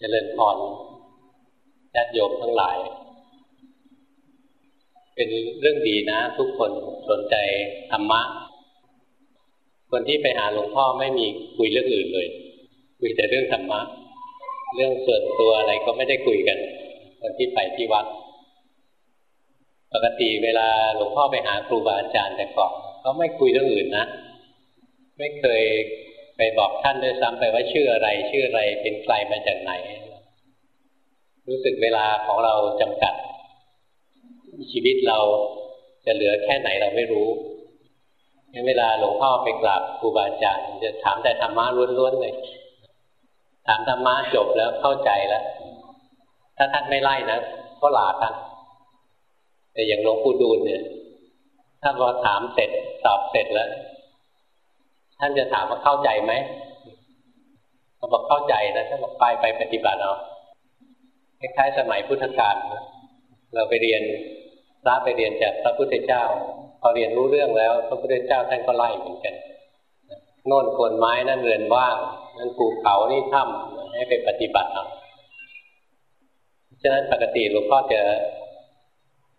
เจริญพรญาติโยมทั้งหลาย เป็นเรื่องดีนะ ทุกคนสนใจธรรมะ คนที่ไปหาหลวงพ่อไม่มีคุยเรื่องอื่นเลยคุยแต่เรื่องธรรมะ เรื่องส่วนตัวอะไรก็ไม่ได้คุยกันคนที่ไปที่วัด ปกติเวลาหลวงพ่อไปหาครูบาอาจารย์แต่ก่อนก็ไม่คุยเรื่องอื่นนะ ไม่เคย ไปบอกท่านด้วยซ้ำไปว่าชื่ออะไร ชื่ออะไรเป็นใครมาจากไหน รู้สึกเวลาของเราจำกัด ชีวิตเราจะเหลือแค่ไหนเราไม่รู้เวลาหลวงพ่อไปกราบครูบาอาจารย์จะถามแต่ธรรมะล้วนๆเลยถามธรรมะจบแล้วเข้าใจแล้ว ถ้าท่านไม่ไล่นะก็ลาท่านแต่อย่างหลวงปู่ดูลเนี่ยถ้านพอถามเสร็จตอบเสร็จแล้ว ท่านจะถามว่าเข้าใจไหมเขาบอกเข้าใจนะท่านบอกไปไปปฏิบัติเอาคล้ายๆสมัยพุทธกาลเราไปเรียนพระไปเรียนจากพระพุทธเจ้า พอเรียนรู้เรื่องแล้ว พระพุทธเจ้าท่านก็ไล่เหมือนกันโน่นโคนไม้นั่นเรือนว่างนั่นภูเขานี่ถ้ำให้ไปปฏิบัติเอาฉะนั้นปกติหลวงพ่อจะ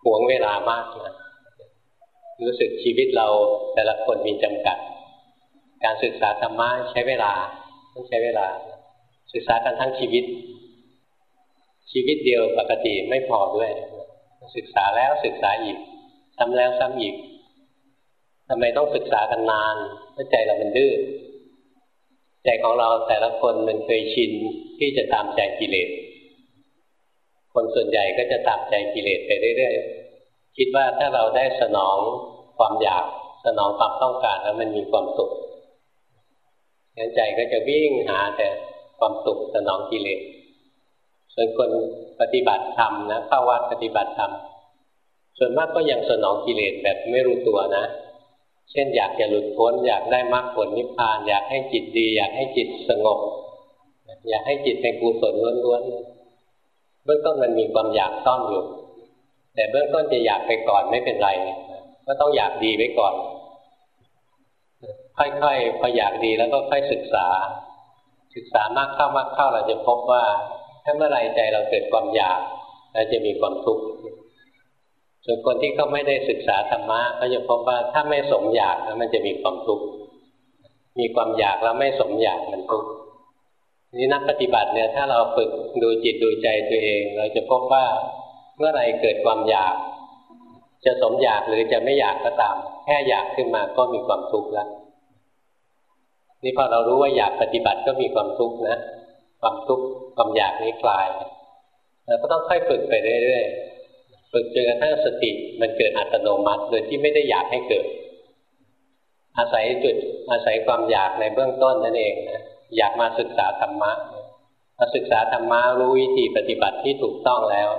หวงเวลามากนะรู้สึกชีวิตเราแต่ละคนมีจำกัด การศึกษาธรรมะใช้เวลาต้องใช้เวลา ศึกษากันทั้งชีวิต ชีวิตเดียวปกติไม่พอด้วย ศึกษาแล้วศึกษาอีกซ้ำแล้วซ้ำอีกทำไมต้องศึกษากันนานเพราะใจเรามันดื้อใจของเราแต่ละคนมันเคยชินที่จะตามใจกิเลส คนส่วนใหญ่ก็จะตามใจกิเลสไปเรื่อยๆ คิดว่าถ้าเราได้สนองความอยากสนองความต้องการแล้วมันมีความสุข งั้นใจก็จะวิ่งหาแต่ความสุขสนองกิเลสส่วนคนปฏิบัติธรรมนะเข้าวัดปฏิบัติธรรมส่วนมากก็ยังสนองกิเลสแบบไม่รู้ตัวนะ เช่นอยากจะหลุดพ้น อยากได้มรรคผลนิพพาน อยากให้จิตดี อยากให้จิตสงบ อยากให้จิตเป็นกุศลล้วนๆเบื้องต้นมันมีความอยากซ่อนอยู่ แต่เบื้องต้นจะอยากไปก่อนไม่เป็นไร ก็ต้องอยากดีไว้ก่อน ค่อยๆพออยากดีแล้วก็ค่อยศึกษา ศึกษามากเข้ามากเข้าเราจะพบว่า ถ้าเมื่อไรใจเราเกิดความอยากเราจะมีความทุกข์ส่วนคนที่เขาไม่ได้ศึกษาธรรมะก็จะพบว่าถ้าไม่สมอยากแล้วมันจะมีความทุกข์มีความอยากแล้วไม่สมอยากมันทุกข์นี่นักปฏิบัติเนี่ยถ้าเราฝึกดูจิตดูใจตัวเอง เราจะพบว่าเมื่อไรเกิดความอยาก จะสมอยากหรือจะไม่อยากก็ตาม แค่อยากขึ้นมาก็มีความทุกข์แล้ว นี่พอเรารู้ว่าอยากปฏิบัติก็มีความทุกข์นะ ความทุกข์ความอยากนี้คลายเราก็ต้องค่อยฝึกไปเรื่อยๆฝึกจนกระทั่งสติมันเกิดอัตโนมัติ โดยที่ไม่ได้อยากให้เกิด อาศัยจุดอาศัยความอยากในเบื้องต้นนั่นเองนะอยากมาศึกษาธรรมะมาศึกษาธรรมะรู้วิธีปฏิบัติที่ถูกต้องแล้ว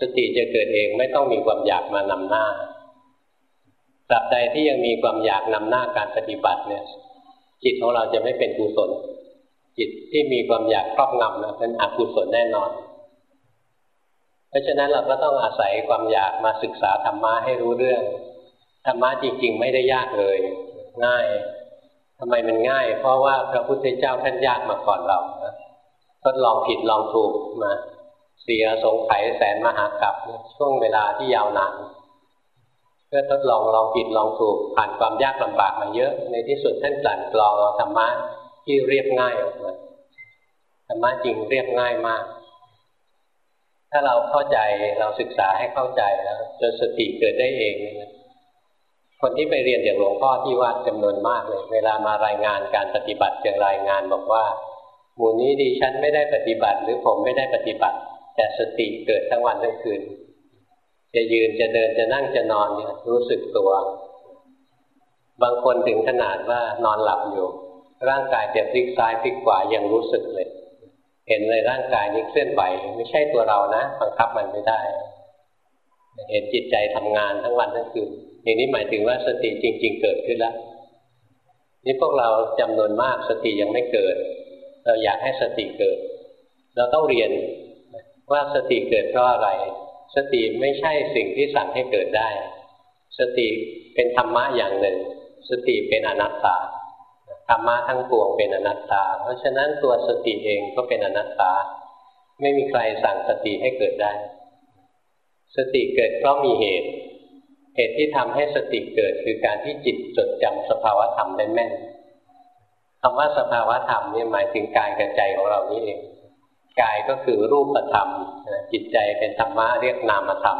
สติจะเกิดเองไม่ต้องมีความอยากมานำหน้าตราบใดที่ยังมีความอยากนำหน้าการปฏิบัติเนี่ย จิตของเราจะไม่เป็นกุศล จิตที่มีความอยากครอบงำนะเป็นอกุศลแน่นอน เพราะฉะนั้นเราก็ต้องอาศัยความอยากมาศึกษาธรรมะให้รู้เรื่องธรรมะจริง ๆ ไม่ได้ยากเลย ง่ายทำไมมันง่าย เพราะว่าพระพุทธเจ้าท่านยากมาก่อนเราทดลองผิดลองถูกมาเสียสงไขแสนมหากรัปช่วงเวลาที่ยาวนาน เพื่อทดลองลองผิดลองถูกผ่านความยากลำบากมาเยอะ ในที่สุดท่านกลั่นกรองธรรมะที่เรียบง่ายออกมาธรรมะจริงเรียบง่ายมาก ถ้าเราเข้าใจเราศึกษาให้เข้าใจแล้วจนสติเกิดได้เองคนที่ไปเรียนอย่างหลวงพ่อที่วัดจำนวนมากเลยเวลามารายงานการปฏิบัติจะรายงานบอกว่า หมู่นี้ดิฉันไม่ได้ปฏิบัติ หรือผมไม่ได้ปฏิบัติ แต่สติเกิดทั้งวันทั้งคืน จะยืนจะเดินจะนั่งจะนอนเนี่ยรู้สึกตัว บางคนถึงขนาดว่านอนหลับอยู่ ร่างกายจะพลิกซ้ายพลิกขวายังรู้สึกเลย เห็นเลยร่างกายนี้เคลื่อนไหวไม่ใช่ตัวเรานะบังคับมันไม่ได้ เห็นจิตใจทำงานทั้งวันทั้งคืนอย่างนี้หมายถึงว่าสติจริง ๆ เกิดขึ้นแล้วนี่พวกเราจำนวนมากสติยังไม่เกิด เราอยากให้สติเกิด เราต้องเรียนว่าสติเกิดเพราะอะไร สติไม่ใช่สิ่งที่สั่งให้เกิดได้ สติเป็นธรรมะอย่างหนึ่ง สติเป็นอนัตตาธรรมะทั้งปวงเป็นอนัตตา เพราะฉะนั้นตัวสติเองก็เป็นอนัตตา ไม่มีใครสั่งสติให้เกิดได้ สติเกิดเพราะมีเหตุ เหตุที่ทำให้สติเกิดคือการที่จิตจดจำสภาวธรรมได้แม่นคำว่าสภาวธรรมนี่หมายถึงกายกับใจของเรานี่เอง กายก็คือรูปธรรมจิตใจเป็นธรรมะเรียกนามธรรม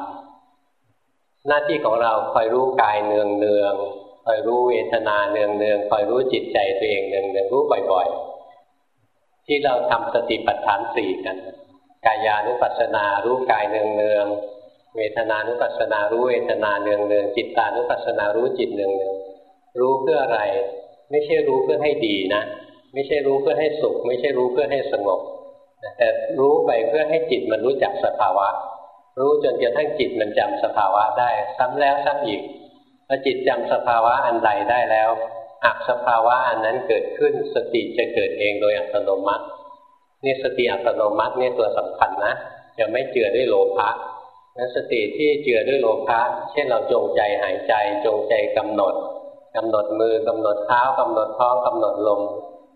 หน้าที่ของเราคอยรู้กายเนืองเนืองคอยรู้เวทนาเนืองเนืองคอยรู้จิตใจตัวเองเนืองเนืองรู้บ่อยๆ ที่เราทำสติปัฏฐานสี่กัน กายานุปัสสนารู้กายเนืองเนืองเวทนานุปัสสนารู้เวทนาเนืองเนืองจิตตานุปัสสนารู้จิตเนืองเนืองรู้เพื่ออะไร ไม่ใช่รู้เพื่อให้ดีนะ ไม่ใช่รู้เพื่อให้สุข ไม่ใช่รู้เพื่อให้สงบ แต่รู้ไปเพื่อให้จิตมันรู้จักสภาวะ รู้จนกระทั่งจิตมันจำสภาวะได้ ซ้ำแล้วซ้ำอีกพอจิตจำสภาวะอันใดได้แล้วหากสภาวะอันนั้นเกิดขึ้นสติจะเกิดเองโดยอัตโนมัตินี่สติอัตโนมัตินี่ตัวสำคัญนะจะไม่เจือด้วยโลภะนั้นสติที่เจือด้วยโลภะเช่นเราจงใจหายใจจงใจกำหนดกำหนดมือกำหนดเท้ากำหนดท้องกำหนดลม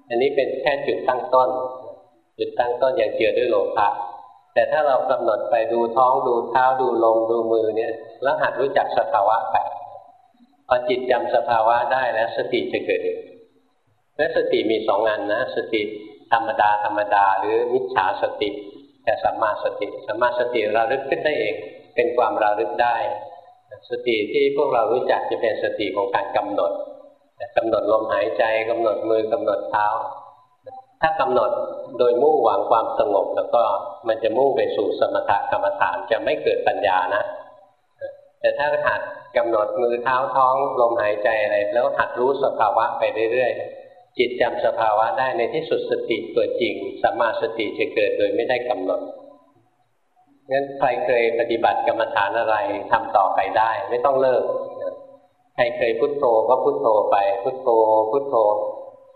อันนี้เป็นแค่จุดตั้งต้น จุดตั้งต้นอย่างเจือด้วยโลภะแต่ถ้าเรากำหนดไปดูท้องดูเท้าดูลมดูมือเนี่ยแล้วหัดรู้จักสภาวะไปพอจิตจำสภาวะได้แล้วสติจะเกิดเองและสติมีสองอันนะ สติธรรมดาธรรมดา หรือมิจฉาสติ แต่สัมมาสติสัมมาสติระลึกขึ้นได้เอง เป็นความระลึกได้ สติที่พวกเรารู้จักจะเป็นสติของการกำหนดกำหนดลมหายใจกำหนดมือกำหนดเท้า ถ้ากำหนดโดยมุ่งหวังความสงบ แล้วก็มันจะมุ่งไปสู่สมถกรรมฐานจะไม่เกิดปัญญานะ แต่ถ้าหัดกำหนดมือเท้าท้องลมหายใจอะไรแล้วหัดรู้สภาวะไปเรื่อยๆ จิตจำสภาวะได้ในที่สุดสติตัวจริงสัมมาสติจะเกิดโดยไม่ได้กำหนดงั้นใครเคยปฏิบัติกรรมฐานอะไรทำต่อไปได้ ไม่ต้องเลิกใครเคยพุโทโธก็พุโทโธไป พุโทโธพุโทโธ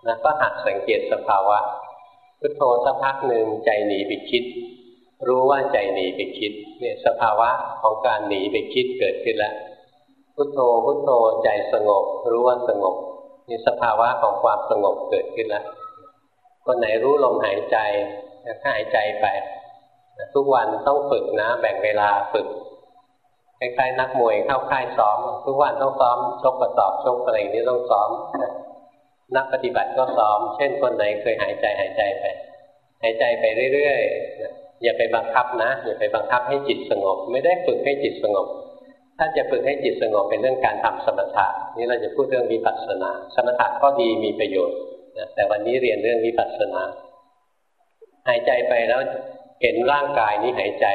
นะก็หัดสังเกตสภาวะพุทโธสักพักหนึ่งใจหนีไปคิด รู้ว่าใจหนีไปคิดเนี่ยสภาวะของการหนีไปคิดเกิดขึ้นแล้วพุทโธพุทโธใจสงบ รู้ว่าสงบนี่สภาวะของความสงบเกิดขึ้นแล้วคนไหนรู้ลมหายใจก็หายใจไป ทุกวันต้องฝึกนะ แบ่งเวลาฝึกคล้ายๆนักมวยเข้าค่ายซ้อม ทุกวันต้องซ้อมชกกระสอบชกอะไรนี้ต้องซ้อม นักปฏิบัติก็ซ้อม เช่นคนไหนเคยหายใจหายใจไปหายใจไปเรื่อยๆอย่าไปบังคับนะอย่าไปบังคับให้จิตสงบ ไม่ได้ฝึกให้จิตสงบ ถ้าจะฝึกให้จิตสงบเป็นเรื่องการทำสมถะนี่เราจะพูดเรื่องวิปัสสนา สมถะก็ดีมีประโยชน์นะแต่วันนี้เรียนเรื่องวิปัสสนา หายใจไปแล้วเห็นร่างกายนี้หายใจ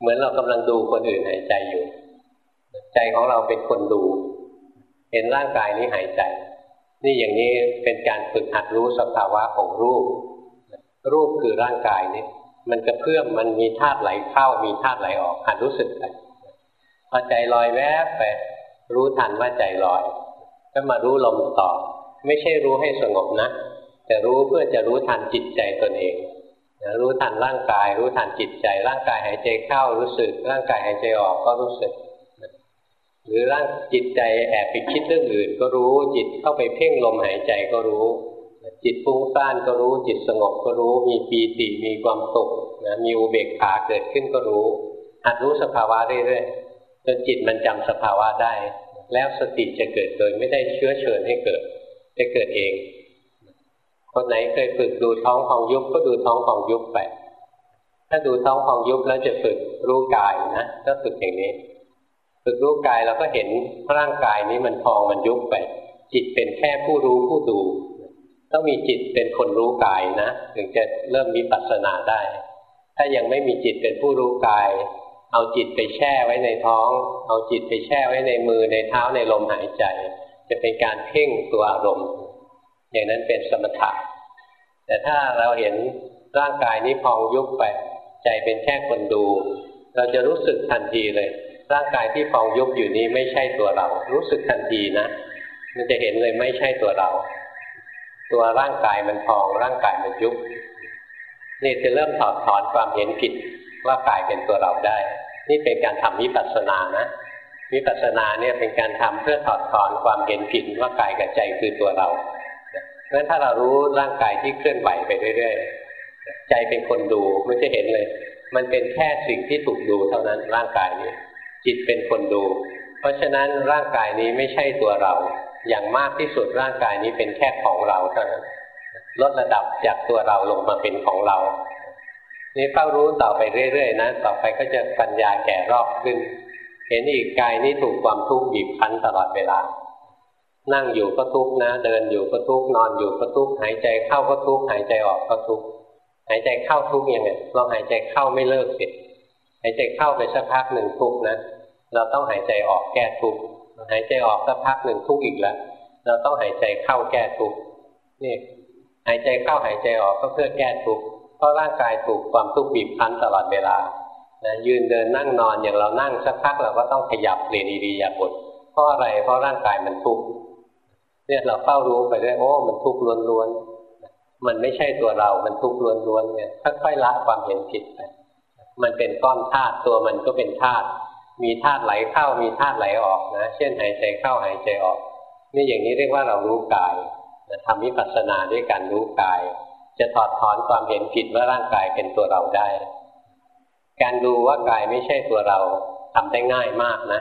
เหมือนเรากำลังดูคนอื่นหายใจอยู่ ใจของเราเป็นคนดู เห็นร่างกายนี้หายใจ นี่อย่างนี้เป็นการฝึกหัดรู้สภาวะของรูป รูปคือร่างกายนี้มันกระเพื่อมมันมีธาตุไหลเข้า มีธาตุไหลออกหัดรู้สึกไปพอใจลอยแวบไปรู้ทันว่าใจลอยก็มารู้ลมต่อ ไม่ใช่รู้ให้สงบนะแต่รู้เพื่อจะรู้ทันจิตใจตนเองรู้ทันร่างกาย รู้ทันจิตใจ ร่างกายหายใจเข้ารู้สึก ร่างกายหายใจออกก็รู้สึก หรือร่างจิตใจแอบไปคิดเรื่องอื่น ก็รู้จิตเข้าไปเพ่งลมหายใจก็รู้ จิตฟุ้งซ่านก็รู้ จิตสงบก็รู้ มีปีติมีความสุขนะมีอุเบกขาเกิดขึ้นก็รู้หัดรู้สภาวะเรื่อยๆจนจิตมันจำสภาวะได้ แล้วสติจะเกิดโดยไม่ได้เชื้อเชิญให้เกิดจะเกิดเองคนไหนเคยฝึกดูท้องของยุบก็ดูท้องของยุบไปถ้าดูท้องของยุบแล้วจะฝึกรู้กายนะก็ฝึกอย่างนี้ ฝึกรู้กายเราก็เห็นร่างกายนี้มันพองมันยุบไป จิตเป็นแค่ผู้รู้ผู้ดู ต้องมีจิตเป็นคนรู้กายนะ ถึงจะเริ่มมีปัสนาได้ ถ้ายังไม่มีจิตเป็นผู้รู้กาย เอาจิตไปแช่ไว้ในท้อง เอาจิตไปแช่ไว้ในมือในเท้าในลมหายใจ จะเป็นการเพ่งตัวอารมณ์อย่างนั้นเป็นสมถะแต่ถ้าเราเห็นร่างกายนี้พองยุบไป ใจเป็นแค่คนดู เราจะรู้สึกทันทีเลย ร่างกายที่พองยุบอยู่นี้ไม่ใช่ตัวเรา รู้สึกทันทีนะมันจะเห็นเลยไม่ใช่ตัวเรา ตัวร่างกายมันพอง ร่างกายมันยุบนี่จะเริ่มถอดถอนความเห็นผิดว่ากายเป็นตัวเราได้ นี่เป็นการทำวิปัสสนานะวิปัสสนาเนี่ยเป็นการทำเพื่อถอดถอนความเห็นผิดว่ากายกับใจคือตัวเราเพราะฉะนั้นถ้าเรารู้ร่างกายที่เคลื่อนไหวไปเรื่อยๆ ใจเป็นคนดูไม่ใช่เห็นเลย มันเป็นแค่สิ่งที่ถูกดูเท่านั้นร่างกายนี้ จิตเป็นคนดู เพราะฉะนั้นร่างกายนี้ไม่ใช่ตัวเรา อย่างมากที่สุดร่างกายนี้เป็นแค่ของเราเท่านั้นลดระดับจากตัวเราลงมาเป็นของเรา นี่เฝ้ารู้ต่อไปเรื่อยๆนะต่อไปก็จะปัญญาแก่รอบขึ้น เห็นอีกกายนี้ถูกความทุกข์บีบคั้นตลอดเวลา นั่งอยู่ก็ทุกข์นะ เดินอยู่ก็ทุกข์นอนอยู่ก็ทุกข์หายใจเข้าก็ทุกข์หายใจออกก็ทุกข์หายใจเข้าทุกข์ยังไงเราหายใจเข้าไม่เลิกสิ หายใจเข้าไปสักพักหนึ่งทุกนะเราต้องหายใจออกแก้ทุกหายใจออกสักพักหนึ่งทุกอีกแล้วเราต้องหายใจเข้าแก้ทุกนี่หายใจเข้าหายใจออกก็เพื่อแก้ทุกเพราะร่างกายถูกความทุกข์บีบคั้นตลอดเวลานะยืนเดินนั่งนอนอย่างเรานั่งสักพักเราก็ต้องขยับเปลี่ยนอิริยาบถเพราะอะไรเพราะร่างกายมันทุกข์เนี่ยเราเฝ้ารู้ไปเรื่อยโอ้มันทุกข์ล้วนๆมันไม่ใช่ตัวเรา มันทุกข์ล้วนๆเนี่ยค่อยๆละความเห็นผิดไป มันเป็นก้อนธาตุตัวมันก็เป็นธาตุมีธาตุไหลเข้ามีธาตุไหลออกนะเช่นหายใจเข้าหายใจออกนี่อย่างนี้เรียกว่าเรารู้กายทำวิปัสสนาด้วยการรู้กาย จะถอดถอนความเห็นผิดว่าร่างกายเป็นตัวเราได้ การดูว่ากายไม่ใช่ตัวเราทำได้ง่ายมากนะ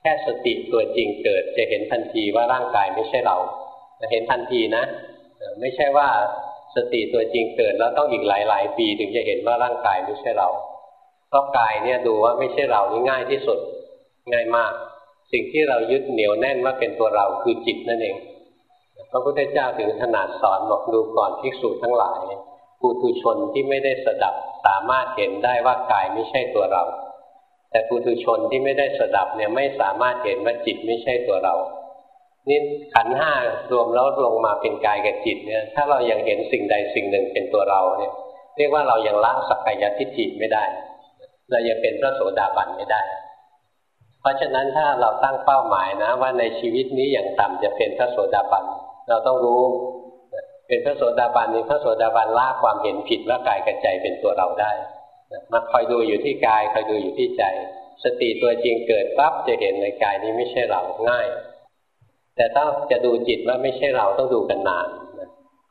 แค่สติตัวจริงเกิด จะเห็นทันทีว่าร่างกายไม่ใช่เราเห็นทันทีนะ ไม่ใช่ว่าสติตัวจริงเกิดแล้วต้องอีกหลาย ๆ ปีถึงจะเห็นว่าร่างกายไม่ใช่เรา เพราะกายเนี่ยดูว่าไม่ใช่เรานี่ง่ายที่สุดง่ายมาก สิ่งที่เรายึดเหนียวแน่นว่าเป็นตัวเราคือจิตนั่นเองพระพุทธเจ้าถึงขนาดสอนบอกดูก่อนภิกษุทั้งหลายปุถุชนที่ไม่ได้สดับสามารถเห็นได้ว่ากายไม่ใช่ตัวเรา แต่ปุถุชนที่ไม่ได้สดับเนี่ยไม่สามารถเห็นว่าจิตไม่ใช่ตัวเรานี่ขันห้ารวมแล้วลงมาเป็นกายกับจิตเนี่ยถ้าเรายังเห็นสิ่งใดสิ่งหนึ่งเป็นตัวเราเนี่ย เรียกว่าเรายังละสักกายทิฏฐิไม่ได้ เรายังเป็นพระโสดาบันไม่ได้ เพราะฉะนั้นถ้าเราตั้งเป้าหมายนะ ว่าในชีวิตนี้อย่างต่ำจะเป็นพระโสดาบันเราต้องรู้ เป็นพระโสดาบันนี่พระโสดาบันละความเห็นผิดว่ากายกับใจเป็นตัวเราได้มาคอยดูอยู่ที่กายคอยดูอยู่ที่ใจ สติตัวจริงเกิดปั๊บจะเห็นในกายนี้ไม่ใช่เราง่าย แต่ถ้าจะดูจิตว่าไม่ใช่เราต้องดูกันนาน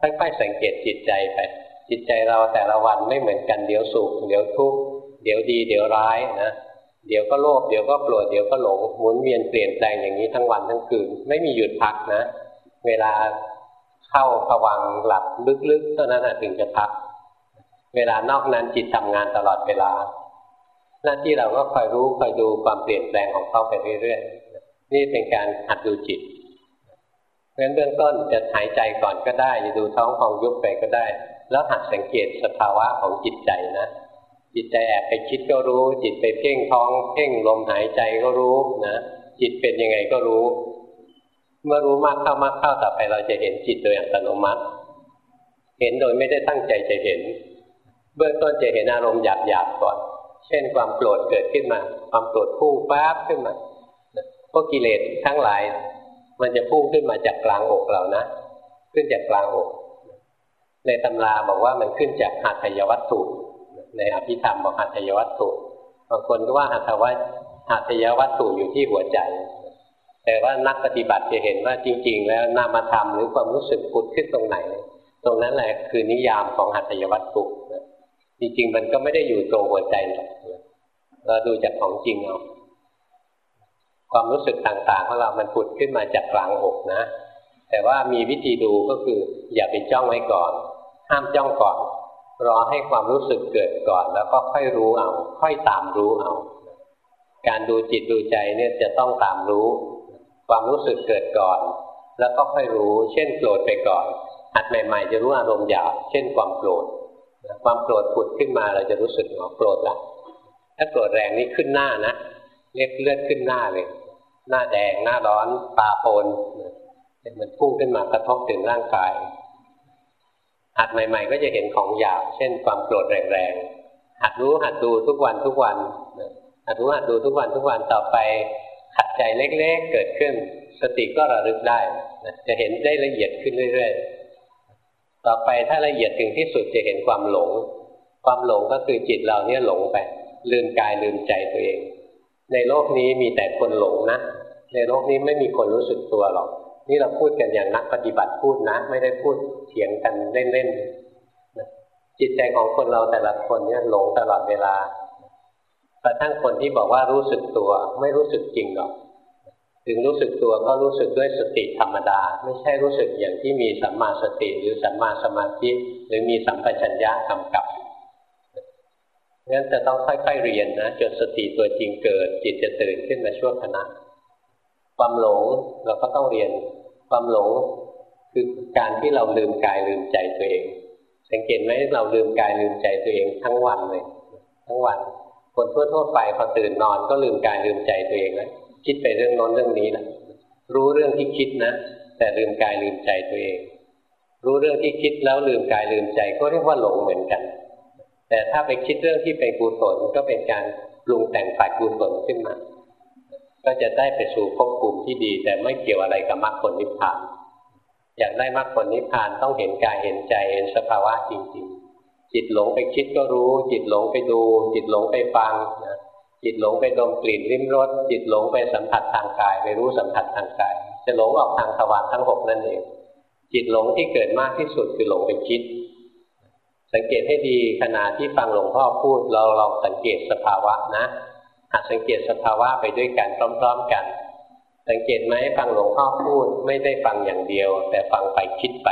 ค่อยๆสังเกตจิตใจไปจิตใจเราแต่ละวันไม่เหมือนกันเดี๋ยวสุขเดี๋ยวทุกข์ เดี๋ยวดีเดี๋ยวร้ายนะเดี๋ยวก็โลภเดี๋ยวก็โกรธเดี๋ยวก็หลงหมุนเวียนเปลี่ยนแปลงอย่างนี้ทั้งวันทั้งคืน ไม่มีหยุดพักนะ เวลาเข้าผวังหลับลึกๆเท่านั้นถึงจะพัก เวลานอกนั้นจิตทำงานตลอดเวลา หน้าที่เราก็คอยรู้คอยดูความเปลี่ยนแปลงของเขาไปเรื่อยๆนี่เป็นการหัดดูจิตเพราะฉะนั้นเบื้องต้นจะหายใจก่อนก็ได้จะดูท้องของยุบไปก็ได้ แล้วหัดสังเกตสภาวะของจิตใจนะ จิตใจแอบไปคิดก็รู้ จิตไปเพ่งท้อง เพ่งลมหายใจก็รู้นะ จิตเป็นยังไงก็รู้ เมื่อรู้มากเข้ามากเข้าต่อไปเราจะเห็นจิตโดยอัตโนมัติ เห็นโดยไม่ได้ตั้งใจจะเห็น เบื้องต้นจะเห็นอารมณ์หยาบหยาบก่อน เช่นความโกรธเกิดขึ้นมา ความโกรธพุ่งป๊บขึ้นมาพวกกิเลสทั้งหลาย มันจะพุ่งขึ้นมาจากกลางอกเรานะ ขึ้นจากกลางอก ในตำราบอกว่ามันขึ้นจากหัตถยวัตถุ ในอภิธรรมบอกหัตถยวัตถุบางคนก็ว่าหัตถวัตหัตถยวัตถุอยู่ที่หัวใจ แต่ว่านักปฏิบัติจะเห็นว่าจริง ๆ แล้วนามธรรมหรือความรู้สึกปุดขึ้นตรงไหน ตรงนั้นแหละคือนิยามของหัตถยวัตถุจริงๆ มันก็ไม่ได้อยู่ตรงหัวใจหรอกเราดูจากของจริงเอาความรู้สึกต่างๆของเรา มันปุดขึ้นมาจากกลางอกนะ แต่ว่ามีวิธีดูก็คือ อย่าไปจ้องไว้ก่อน ห้ามจ้องก่อน รอให้ความรู้สึกเกิดก่อน แล้วก็ค่อยรู้เอา ค่อยตามรู้เอา การดูจิตดูใจเนี่ยจะต้องตามรู้ ความรู้สึกเกิดก่อน แล้วก็ค่อยรู้ เช่นโกรธไปก่อนหัดใหม่ ๆ จะรู้อารมณ์หยาบเช่นความโกรธความโกรธผุดขึ้นมาเราจะรู้สึกว่าโกรธละถ้าโกรธแรงนี่ขึ้นหน้านะเรียกเลือดขึ้นหน้าเลย หน้าแดงหน้าร้อนตาโปนมันพุ่งขึ้นมากระทบถึงร่างกาย หัดใหม่ ๆ ก็จะเห็นของหยาบเช่นความโกรธแรงๆหัดรู้หัดดูทุกวันทุกวันหัดรู้หัดดูทุกวันทุกวันต่อไปขัดใจเล็กๆเกิดขึ้น สติก็ระลึกได้จะเห็นได้ละเอียดขึ้นเรื่อยๆต่อไปถ้าละเอียดถึงที่สุดจะเห็นความหลง ความหลงก็คือจิตเราเนี่ยหลงไปลืมกายลืมใจตัวเอง ในโลกนี้มีแต่คนหลงนะในโลกนี้ไม่มีคนรู้สึกตัวหรอก นี่เราพูดกันอย่างนักปฏิบัติพูดนะ ไม่ได้พูดเถียงกันเล่นๆจิตใจของคนเราแต่ละคนเนี่ยหลงตลอดเวลากระทั่งคนที่บอกว่ารู้สึกตัวไม่รู้สึกจริงหรอกถึงรู้สึกตัวก็รู้สึกด้วยสติธรรมดา ไม่ใช่รู้สึกอย่างที่มีสัมมาสติหรือสัมมาสมาธิหรือมีสัมปชัญญะกำกับงั้นจะต้องค่อยๆเรียนนะจนสติตัวจริงเกิด จิตจะตื่นขึ้นมาช่วงขณะ ความหลงเราก็ต้องเรียนความหลงคือการที่เราลืมกายลืมใจตัวเอง สังเกตไหมเราลืมกายลืมใจตัวเองทั้งวันเลย ทั้งวัน คนทั่วๆไปพอตื่นนอนก็ลืมกายลืมใจตัวเองแล้วคิดไปเรื่องน้นเรื่องนี้แหละรู้เรื่องที่คิดนะ แต่ลืมกายลืมใจตัวเอง รู้เรื่องที่คิดแล้วลืมกายลืมใจก็เรียกว่าหลงเหมือนกัน แต่ถ้าไปคิดเรื่องที่เป็นกุศลก็เป็นการปรุงแต่งฝ่ายกุศลขึ้นมา ก็จะได้ไปสู่ภพภูมิที่ดี แต่ไม่เกี่ยวอะไรกับมรรคผลนิพพาน อยากได้มรรคผลนิพพานต้องเห็นกายเห็นใจเห็นสภาวะจริง ๆ จิตหลงไปคิดก็รู้ จิตหลงไปดู จิตหลงไปฟังนะจิตหลงไปดมกลิ่นริมรสจิตหลงไปสัมผัสทางกาย ไปรู้สัมผัสทางกาย จะหลงออกทางทวารทั้งหกนั่นเอง จิตหลงที่เกิดมากที่สุดคือหลงไปคิด สังเกตให้ดีขณะที่ฟังหลวงพ่อพูดเราลองสังเกตสภาวะนะ หัดสังเกตสภาวะไปด้วยกันพร้อม ๆ กัน สังเกตไหมฟังหลวงพ่อพูดไม่ได้ฟังอย่างเดียว แต่ฟังไปคิดไป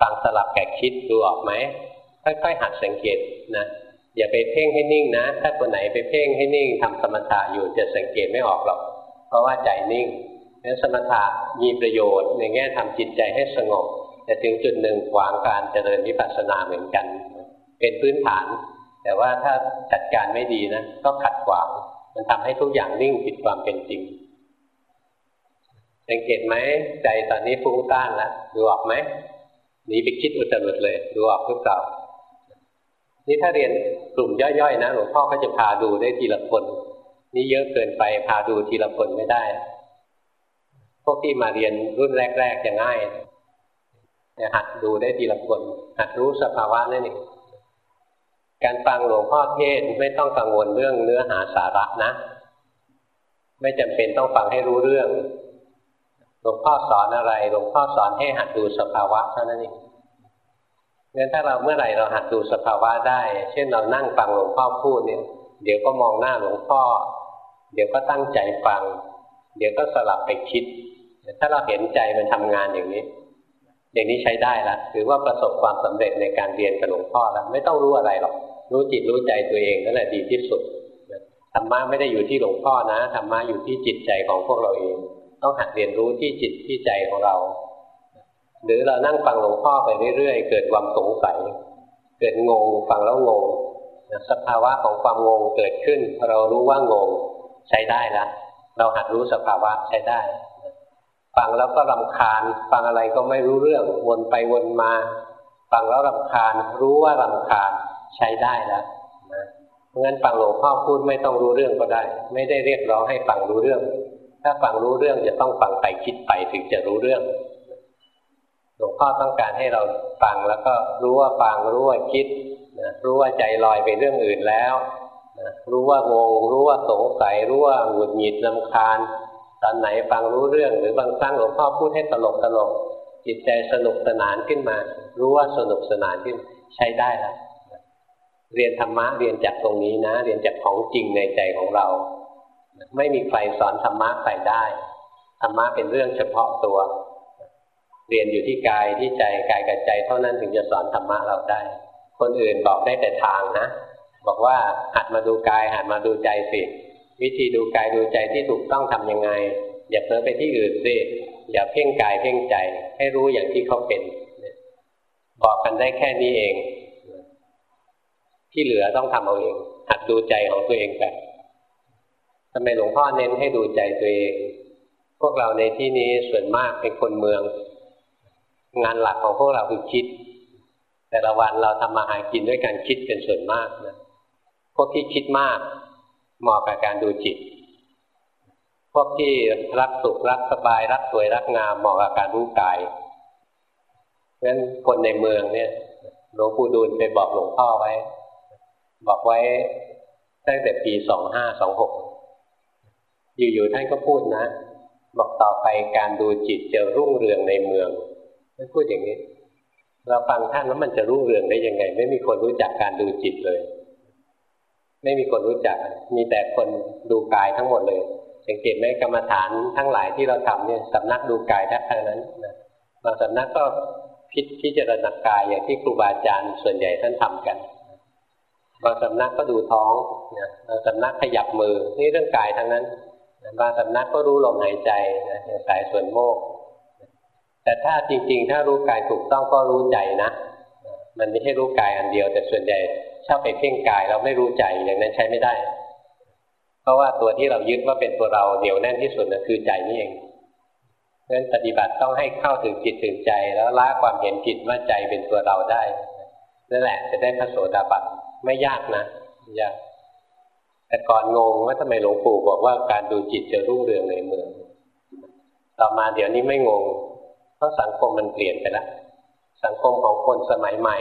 ฟังสลับแกคิดดูออกไหมค่อยๆหัดสังเกตนะอย่าไปเพ่งให้นิ่งนะ ถ้าคนไหนไปเพ่งให้นิ่งทำสมถะอยู่จะสังเกตไม่ออกหรอก เพราะว่าใจนิ่งนั้นสมถะมีประโยชน์ในแง่ทำจิตใจให้สงบ แต่ถึงจุดหนึ่งขวางการเจริญวิปัสสนาเหมือนกัน เป็นพื้นฐาน แต่ว่าถ้าจัดการไม่ดีนะก็ขัดขวางมันทำให้ทุกอย่างนิ่งผิดความเป็นจริงสังเกตไหมใจตอนนี้ฟุ้งต้านแล้วดูออกไหมหนีไปคิดอุตรุดเลยดูออกหรือเปล่านี่ถ้าเรียนกลุ่มย่อยๆนะหลวงพ่อก็จะพาดูได้ทีละคน นี่เยอะเกินไปพาดูทีละคนไม่ได้ พวกที่มาเรียนรุ่นแรกๆจะง่ายจะหัดดูได้ทีละคนหัดรู้สภาวะนั่นเอง การฟังหลวงพ่อเทศไม่ต้องกังวลเรื่องเนื้อหาสาระนะ ไม่จำเป็นต้องฟังให้รู้เรื่อง หลวงพ่อสอนอะไรหลวงพ่อสอนให้หัดดูสภาวะเท่านั้นเองงั้นถ้าเราเมื่อไหร่เราหัดดูสภาวะได้ เช่นเรานั่งฟังหลวงพ่อพูดเนี่ย เดี๋ยวก็มองหน้าหลวงพ่อ เดี๋ยวก็ตั้งใจฟัง เดี๋ยวก็สลับไปคิด ถ้าเราเห็นใจมันทำงานอย่างนี้อย่างนี้ใช้ได้ละถือว่าประสบความสำเร็จในการเรียนกับหลวงพ่อแล้วไม่ต้องรู้อะไรหรอก รู้จิตรู้ใจตัวเองนั่นแหละดีที่สุดธรรมะไม่ได้อยู่ที่หลวงพ่อนะธรรมะอยู่ที่จิตใจของพวกเราเอง ต้องหัดเรียนรู้ที่จิตที่ใจของเรา หรือเรานั่งฟังหลวงพ่อไปเรื่อยๆ เกิดความสงสัย เกิดงงฟังแล้วงงสภาวะของความงงเกิดขึ้น เรารู้ว่างงใช้ได้ละเราหัดรู้สภาวะใช้ได้ ฟังแล้วก็รำคาญ ฟังอะไรก็ไม่รู้เรื่องวนไปวนมา ฟังแล้วรำคาญ รู้ว่ารำคาญ ใช้ได้แล้วนะเพราะงั้นฟังหลวงพ่อพูดไม่ต้องรู้เรื่องก็ได้ ไม่ได้เรียกร้องให้ฟังรู้เรื่อง ถ้าฟังรู้เรื่องจะต้องฟังไปคิดไปถึงจะรู้เรื่องหลวงพ่อต้องการให้เราฟังแล้วก็รู้ว่าฟังรู้ว่าคิดนะรู้ว่าใจลอยไปเรื่องอื่นแล้วนะรู้ว่างงรู้ว่าสงสัยรู้ว่าหงุดหงิดลำคาญตอนไหนฟังรู้เรื่องหรือบางครั้งหลวงพ่อพูดให้ตลกตลกจิตใจสนุกสนานขึ้นมา รู้ว่าสนุกสนานขึ้นใช้ได้แล้ว เรียนธรรมะเรียนจากตรงนี้นะ เรียนจากของจริงในใจของเรา ไม่มีใครสอนธรรมะใครได้ธรรมะเป็นเรื่องเฉพาะตัว เรียนอยู่ที่กายที่ใจกายกับใจ เท่านั้นถึงจะสอนธรรมะเราได้ คนอื่นบอกได้แต่ทางนะบอกว่าหัดมาดูกายหัดมาดูใจสิวิธีดูกายดูใจที่ถูกต้องทํำยังไง อย่าเพิ่ไปที่อื่นสิอย่าเพ่งกายเพ่งใจ ให้รู้อย่างที่เขาเป็น บอกกันได้แค่นี้เอง ที่เหลือต้องทำเอาเอง หัดดูใจของตัวเองไปทำไมหลวงพ่อเน้นให้ดูใจตัวเอง พวกเราในที่นี้ส่วนมากเป็นคนเมือง งานหลักของพวกเราคือคิด แต่ละวันเราทำมาหากินด้วยการคิดเป็นส่วนมากนะพวกที่คิดมากเหมาะกับการดูจิต พวกที่รักสุขรักสบาย รักสวยรักงามเหมาะกับการรู้กายเพราะฉะนั้นคนในเมืองเนี่ยหลวงปู่ดูลไปบอกหลวงพ่อไว้ บอกไว้ตั้งแต่ปีสองห้าสองหกอยู่ๆท่านก็พูดนะ บอกต่อไปการดูจิตจะรุ่งเรืองในเมืองท่านพูดอย่างนี้ เราฟังท่านแล้วมันจะรู้เรืองได้ยังไง ไม่มีคนรู้จักการดูจิตเลย ไม่มีคนรู้จัก มีแต่คนดูกายทั้งหมดเลย สังเกตไหมกรรมฐานทั้งหลายที่เราทำเนี่ยสำนักดูกายทั้งนั้นนะบางสำนักก็พิพิจารณากายอย่างที่ครูบาอาจารย์ส่วนใหญ่ท่านทำกัน บางสำนักก็ดูท้องนะบางสำนักขยับมือ นี่เรื่องกายทั้งนั้นบางสำนักก็รู้ลมหายใจนะอย่างสายส่วนโมก แต่ถ้าจริง ๆ ถ้ารู้กายถูกต้องก็รู้ใจนะ มันไม่ใช่รู้กายอันเดียว แต่ส่วนใหญ่ชอบไปเพ่งกายเราไม่รู้ใจอย่างนั้นใช้ไม่ได้ เพราะว่าตัวที่เรายึดว่าเป็นตัวเราเดียวแน่นที่สุดนะคือใจนี่เองเพราะฉะนั้นปฏิบัติต้องให้เข้าถึงจิตถึงใจ แล้วละความเห็นผิดว่าใจเป็นตัวเราได้นั่นแหละจะได้พระโสดาบัน ไม่ยากนะยากแต่ก่อนงงว่าทำไมหลวงปู่บอกว่าการดูจิตจะรุ่งเรืองในเมือง ต่อมาเดี๋ยวนี้ไม่งง เพราะสังคมมันเปลี่ยนไปแล้วสังคมของคนสมัยใหม่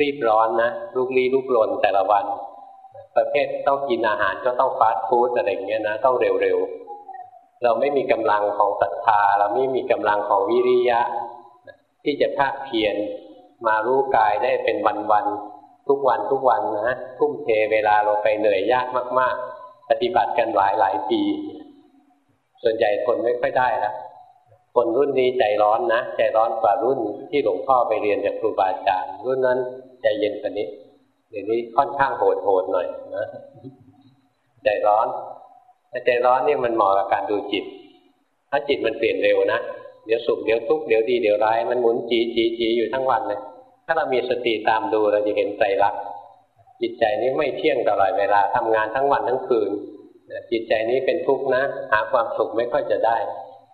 รีบร้อนนะลุกลี้ลุกลนแต่ละวัน ประเภทต้องกินอาหารก็ต้องฟาสต์ฟู้ดอะไรเงี้ยนะต้องเร็วๆ เราไม่มีกำลังของศรัทธา เราไม่มีกำลังของวิริยะ ที่จะภาคเพียรมารู้กายได้เป็นวันๆ ทุกวันทุกวันนะทุ่มเทเวลาลงไปเหนื่อยยากมาก ๆ ปฏิบัติกันหลายหลายปี ส่วนใหญ่คนไม่ค่อยได้ละคนรุ่นนี้ใจร้อนนะ ใจร้อนกว่ารุ่นที่หลวงพ่อไปเรียนจากครูบาอาจารย์ รุ่นนั้นใจเย็นกว่านี้เดี๋ยวนี้ค่อนข้างโหดโหดหน่อยนะใจร้อนใจร้อนนี่มันเหมาะกับการดูจิต ถ้าจิตมันเปลี่ยนเร็วนะเดี๋ยวสุขเดี๋ยวทุกข์เดี๋ยวดีเดี๋ยวร้ายมันหมุนจีจีจีอยู่ทั้งวันเลย ถ้าเรามีสติตามดูเราจะเห็นใจรักจิตใจนี้ไม่เที่ยงตลอดเวลาทำงานทั้งวันทั้งคืนจิตใจนี้เป็นทุกข์นะ หาความสุขไม่ค่อยจะได้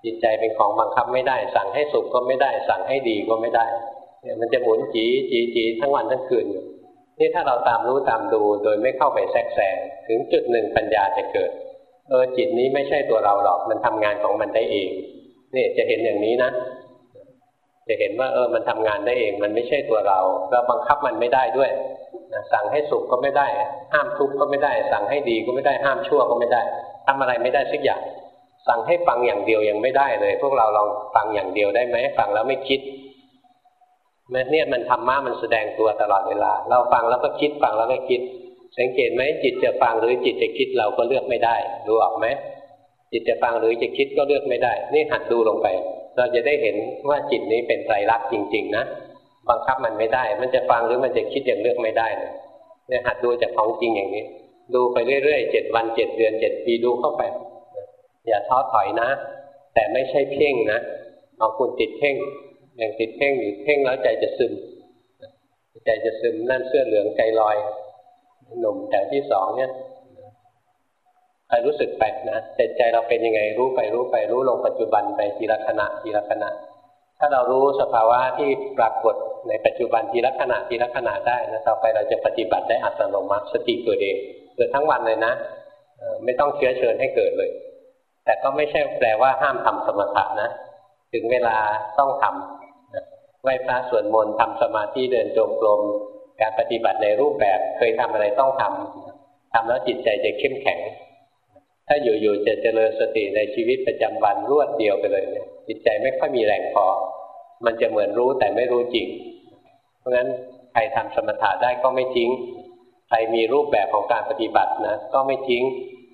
จิตใจเป็นของบังคับไม่ได้ สั่งให้สุขก็ไม่ได้ สั่งให้ดีก็ไม่ได้เนี่ยมันจะหมุนจีจีจีทั้งวันทั้งคืนอยู่นี่ถ้าเราตามรู้ตามดูโดยไม่เข้าไปแทรกแซงถึงจุดหนึ่งปัญญาจะเกิดเออจิตนี้ไม่ใช่ตัวเราหรอกมันทำงานของมันได้เองนี่จะเห็นอย่างนี้นะ จะเห็นว่าเออมันทำงานได้เอง มันไม่ใช่ตัวเรา เราบังคับมันไม่ได้ด้วยสั่งให้สุขก็ไม่ได้ ห้ามทุกข์ก็ไม่ได้ สั่งให้ดีก็ไม่ได้ห้ามชั่วก็ไม่ได้ทำอะไรไม่ได้สักอย่าง สั่งให้ฟังอย่างเดียวยังไม่ได้เลย พวกเราลองฟังอย่างเดียวได้ไหมฟังแล้วไม่คิดแม้เนี่ยมันธรรมะมันแสดงตัวตลอดเวลา เราฟังแล้วก็คิดฟังแล้วก็คิด สังเกตไหมจิตจะฟังหรือจิตจะคิดเราก็เลือกไม่ได้ดูออกไหมจิตจะฟังหรือจะคิดก็เลือกไม่ได้ นี่หัดดูลงไป เราจะได้เห็นว่าจิตนี้เป็นไตรลักษณ์จริง ๆ นะบังคับมันไม่ได้ มันจะฟังหรือมันจะคิดอย่างเลือกไม่ได้เลยเนี่ยหัดดูจากของจริงอย่างนี้ ดูไปเรื่อยๆเจ็ดวันเจ็ดเดือนเจ็ดปีดูเข้าไป อย่าท้อถอยนะ แต่ไม่ใช่เพ่งนะบางคนติดเพ่งอย่างติดเพ่งอยู่เพ่งแล้วใจจะซึม ใจจะซึมนั่นเสื้อเหลืองใจลอย หนุ่มแถวที่สองเนี่ย ครรู้สึกไปนะแต่ใจเราเป็นยังไงรู้ไปรู้ไปรู้ลงปัจจุบันไปทีละขณะทีละขณะ ถ้าเรารู้สภาวะที่ปรากฏในปัจจุบันทีละขณะทีละขณะได้นะต่อไปเราจะปฏิบัติได้อัตโนมัติสติเกิดเองเกิดทั้งวันเลยนะไม่ต้องเชื้อเชิญให้เกิดเลย แต่ก็ไม่ใช่แปลว่าห้ามทำสมถะนะ ถึงเวลาต้องทำไหว้พระสวดมนต์ทำสมาธิเดินจงกรมการปฏิบัติในรูปแบบเคยทำอะไรต้องทำทำแล้วจิตใจจะเข้มแข็ง ถ้าอยู่ๆจะเจริญสติในชีวิตประจำวันรวดเดียวไปเลยเนี่ยจิตใจไม่ค่อยมีแรงพอ มันจะเหมือนรู้แต่ไม่รู้จริง เพราะงั้นใครทำสมถะได้ก็ไม่ทิ้ง ใครมีรูปแบบของการปฏิบัตินะก็ไม่ทิ้ง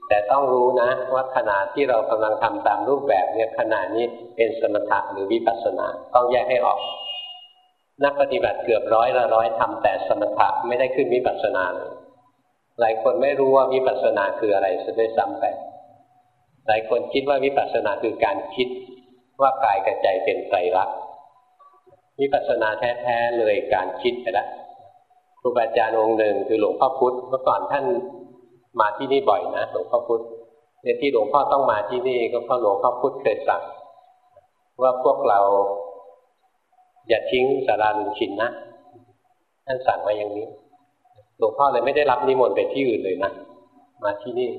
แต่ต้องรู้นะว่าขณะที่เรากำลังทำตามรูปแบบเนี่ยขณะนี้เป็นสมถะหรือวิปัสสนาต้องแยกให้ออก นักปฏิบัติเกือบร้อยละร้อยทำแต่สมถะไม่ได้ขึ้นวิปัสสนาเลย หลายคนไม่รู้ว่าวิปัสสนาคืออะไรซะด้วยซ้ำไปหลายคนคิดว่าวิปัสสนาคือการคิดว่ากายกับใจเป็นไตรลักษณ์วิปัสสนาแท้ๆเลยการคิดไปล้วครูบาอาจารย์องค์หนึ่งคือหลวงพ่อพุธเมื่อก่อนท่านมาที่นี่บ่อยนะหลวงพ่อพุธเนี่ยที่หลวงพ่อต้องมาที่นี่ก็เพราะหลวงพ่อพุธเคยสั่งว่าพวกเราอย่าทิ้งสาราลุงชินนะท่านสั่งไว้อย่างนี้ หลวงพ่อเลยไม่ได้รับนิมนต์ไปที่อื่นเลยนะมาที่นี่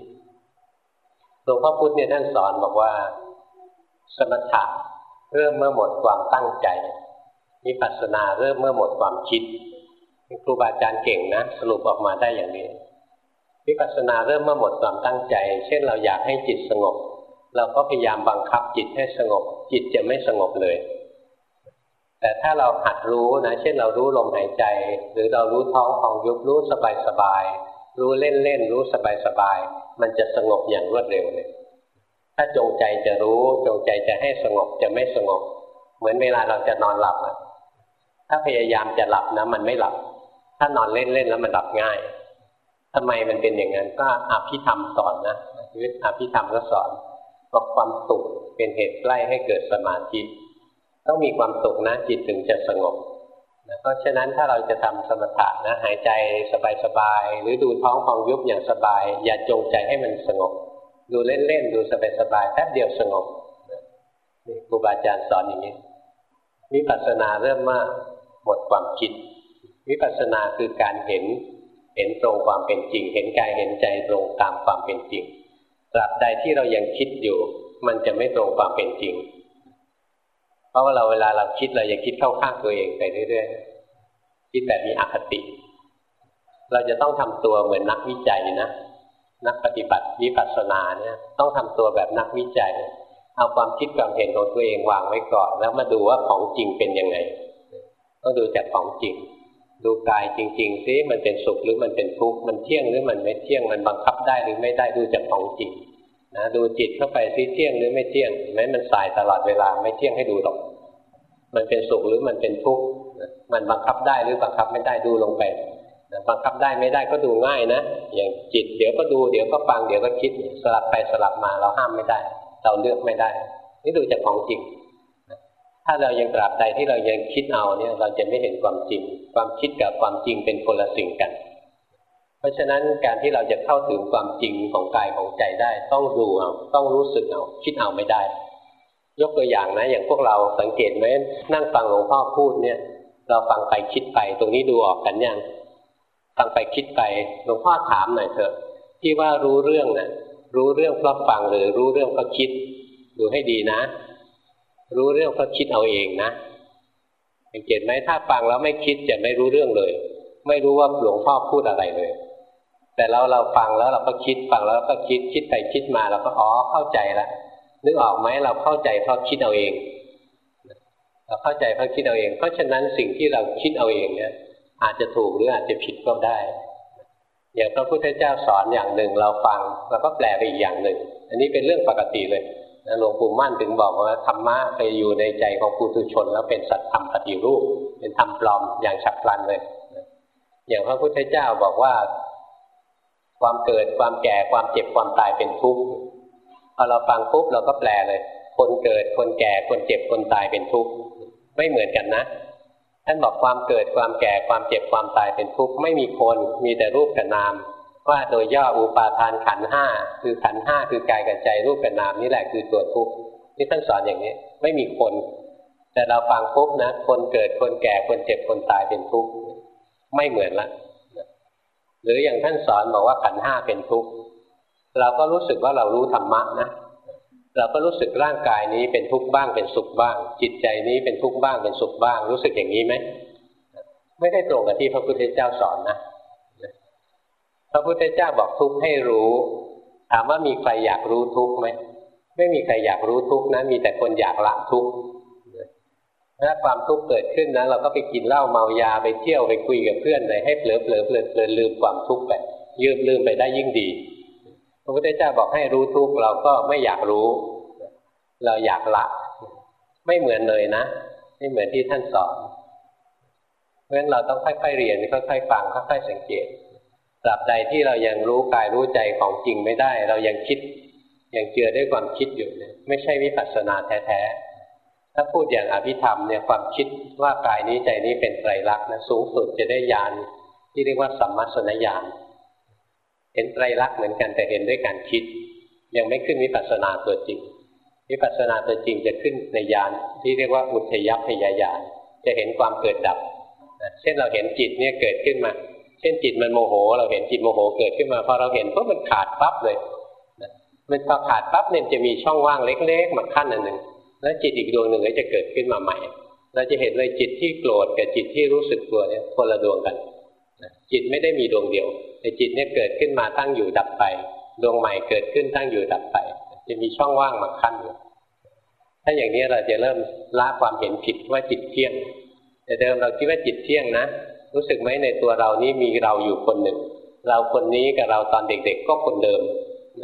หลวงพ่อพุธเนี่ยท่านสอนบอกว่า สมถะเริ่มเมื่อหมดความตั้งใจมิปัสสนาเริ่มเมื่อหมดความคิดครูบาอาจารย์เก่งนะสรุปออกมาได้อย่างนี้วิปัสสนาเริ่มเมื่อหมดความตั้งใจ เช่นเราอยากให้จิตสงบ เราก็พยายามบังคับจิตให้สงบ จิตจะไม่สงบเลย แต่ถ้าเราหัดรู้นะ เช่นเรารู้ลมหายใจ หรือเรารู้ท้องของยุบรู้สบายสบายรู้เล่นเล่นรู้สบายสบายมันจะสงบอย่างรวดเร็วเลย ถ้าจงใจจะรู้จงใจจะให้สงบจะไม่สงบ เหมือนเวลาเราจะนอนหลับอะถ้าพยายามจะหลับนะ มันไม่หลับ ถ้านอนเล่นเล่นแล้วมันหลับง่ายทำไมมันเป็นอย่างนั้นก็อภิธรรมสอนนะชีวิตอภิธรรมก็สอนว่าความสุขเป็นเหตุใกล้ให้เกิดสมาธิ ต้องมีความสุขนะจิตถึงจะสงบนะเพราะฉะนั้นถ้าเราจะทำสมถะนะหายใจสบายๆหรือดูท้องพองยุบอย่างสบาย อย่าจงใจให้มันสงบ ดูเล่นๆดูสบายๆแป๊บเดียวสงบนี่ครูบาอาจารย์สอนอย่างนี้วิปัสสนาเริ่มมากหมดความคิดวิปัสสนาคือการเห็นเห็นตรงความเป็นจริง เห็นกายเห็นใจตรงตามความเป็นจริงตราบใดที่เรายังคิดอยู่ มันจะไม่ตรงความเป็นจริง พราะว่าเราเวลาเราคิดเราจะคิดเข้าข้างตัวเองไปเรื่อยๆคิดแบบมีอคติ เราจะต้องทำตัวเหมือนนักวิจัยนะนักปฏิบัติวิปัสสนาเนี่ย ต้องทำตัวแบบนักวิจัย เอาความคิดความเห็นของตัวเองวางไว้ก่อน แล้วมาดูว่าของจริงเป็นยังไงต้องดูจากของจริง ดูกายจริงๆซิมันเป็นสุขหรือมันเป็นทุกข์มันเที่ยงหรือมันไม่เที่ยงมันบังคับได้หรือไม่ได้ดูจากของจริง นะดูจิตเข้าไปซิเที่ยงหรือไม่เที่ยงแม้มันสายตลอดเวลาไม่เที่ยงให้ดูหรอก มันเป็นสุขหรือมันเป็นทุกข์มันบังคับได้หรือบังคับไม่ได้ดูลงไปบังคับได้ไม่ได้ก็ดูง่ายนะ อย่างจิตเดี๋ยวก็ดูเดี๋ยวก็ฟังเดี๋ยวก็คิดสลับไปสลับมาเราห้ามไม่ได้ เราเลือกไม่ได้ นี่ดูจากของจริง ถ้าเรายังตราบใดที่เรายังคิดเอาเนี่ย เราจะไม่เห็นความจริง ความคิดกับความจริงเป็นคนละสิ่งกัน ราะฉะนั้นการที่เราจะเข้าถึงความจริงของกายของใจได้ ต้องดูเอาต้องรู้สึกเอาคิดเอาไม่ได้ ยกตัวอย่างนะ อย่างพวกเราสังเกตไหมนั่งฟังหลวงพ่อพูดเนี่ย เราฟังไปคิดไป ตรงนี้ดูออกกันยังฟังไปคิดไปหลวงพ่อถามหน่อยเถอะ ที่ว่ารู้เรื่องนะ่ะ รู้เรื่องเพราะฟังหรือรู้เรื่องเพราะคิด ดูให้ดีนะ รู้เรื่องเพราะคิดเอาเองนะสังเกตไหมถ้าฟังแล้วไม่คิดจะไม่รู้เรื่องเลย ไม่รู้ว่าหลวงพ่อพูดอะไรเลย แต่เราเราฟังแล้วเราก็คิดฟังแล้วก็คิดคิดไปคิดมาเราก็อ๋อเข้าใจแล้วนึกออกไหมเราเข้าใจเพราะคิดเอาเอง เราเข้าใจเพราะคิดเอาเอง เพราะฉะนั้นสิ่งที่เราคิดเอาเองเนี่ย อาจจะถูกหรืออาจจะผิดก็ได้อย่างพระพุทธเจ้าสอนอย่างหนึ่งเราฟังเราก็แปลไปอีกอย่างหนึ่ง อันนี้เป็นเรื่องปกติเลยหลวงปู่มั่นถึงบอกว่าธรรมะไปอยู่ในใจของปุถุชน แล้วเป็นสัตธรรมปฏิรูป เป็นธรรมปลอมอย่างฉับพลันเลย อย่างพระพุทธเจ้าบอกว่า ความเกิดความแก่ความเจ็บความตายเป็นทุกข์พอเราฟังปุ๊บเราก็แปลเลย คนเกิดคนแก่คนเจ็บคนตายเป็นทุกข์ไม่เหมือนกันนะท่านบอกความเกิดความแก่ความเจ็บความตายเป็นทุกข์ไม่มีคนมีแต่รูปกับนาม ว่าโดยย่ออุปาทานขันห้าคือขันห้าคือกายกับใจรูปกับนามนี่แหละคือตัวทุกข์ที่ท่านสอนอย่างนี้ ไม่มีคน แต่เราฟังปุ๊บนะ คนเกิดคนแก่คนเจ็บคนตายเป็นทุกข์ไม่เหมือนละ หรืออย่างท่านสอนบอกว่าขันห้าเป็นทุกข์เราก็รู้สึกว่าเรารู้ธรรมะนะเราก็รู้สึกร่างกายนี้เป็นทุกข์บ้างเป็นสุขบ้าง จิตใจนี้เป็นทุกข์บ้างเป็นสุขบ้าง รู้สึกอย่างนี้ไหมไม่ได้ตรงกับที่พระพุทธเจ้าสอนนะพระพุทธเจ้าบอกทุกข์ให้รู้ ถามว่ามีใครอยากรู้ทุกข์ไหมไม่มีใครอยากรู้ทุกข์นะมีแต่คนอยากละทุกข์ ถ้าความทุกข์เกิดขึ้นนะเราก็ไปกินเหล้าเมายาไปเที่ยวไปคุยกับเพื่อนเลยให้เผลอเผลอเผลอเผลอลืมความทุกข์ไปยืมลืมไปได้ยิ่งดีพระพุทธเจ้าบอกให้รู้ทุกข์เราก็ไม่อยากรู้ เราอยากละ ไม่เหมือนเลยนะ ไม่เหมือนที่ท่านสอนเพราะฉะนั้นเราต้องค่อยๆเรียนค่อยๆฟังค่อยๆสังเกตตราบใดที่เรายังรู้กายรู้ใจของจริงไม่ได้ เรายังคิดยังเจือด้วยความคิดอยู่เนี่ยไม่ใช่วิปัสสนาแท้ๆ ถ้าพูดอย่างอภิธรรมเนี่ยความคิดว่ากายนี้ใจนี้เป็นไตรลักษณ์นะสูงสุดจะได้ญาณที่เรียกว่าสัมมาสนญาณเห็นไตรลักษณ์เหมือนกันแต่เห็นด้วยการคิด ยังไม่ขึ้นวิปัสสนาตัวจริงวิปัสสนาตัวจริงจะขึ้นในญาณที่เรียกว่าอุทยพยายานจะเห็นความเกิดดับเช่นเราเห็นจิตเนี่ยเกิดขึ้นมา เช่นจิตมันโมโห เราเห็นจิตโมโหเกิดขึ้นมาพอเราเห็นปุ๊บมันขาดปั๊บเลยมันพอขาดปั๊บเนี่ยจะมีช่องว่างเล็ก ๆ มาขั้นอันหนึ่ง แล้วจิตอีกดวงหนึ่งก็จะเกิดขึ้นมาใหม่ เราจะเห็นเลยจิตที่โกรธกับจิตที่รู้สึกกลัวเนี่ยคนละดวงกัน จิตไม่ได้มีดวงเดียวแต่จิตเนี่ยเกิดขึ้นมาตั้งอยู่ดับไป ดวงใหม่เกิดขึ้นตั้งอยู่ดับไป จะมีช่องว่างมาขั้นอยู่ถ้าอย่างนี้เราจะเริ่มละความเห็นผิดว่าจิตเที่ยง แต่เดิมเราคิดว่าจิตเที่ยงนะ รู้สึกไหมในตัวเรานี้มีเราอยู่คนหนึ่ง เราคนนี้กับเราตอนเด็กๆก็คนเดิม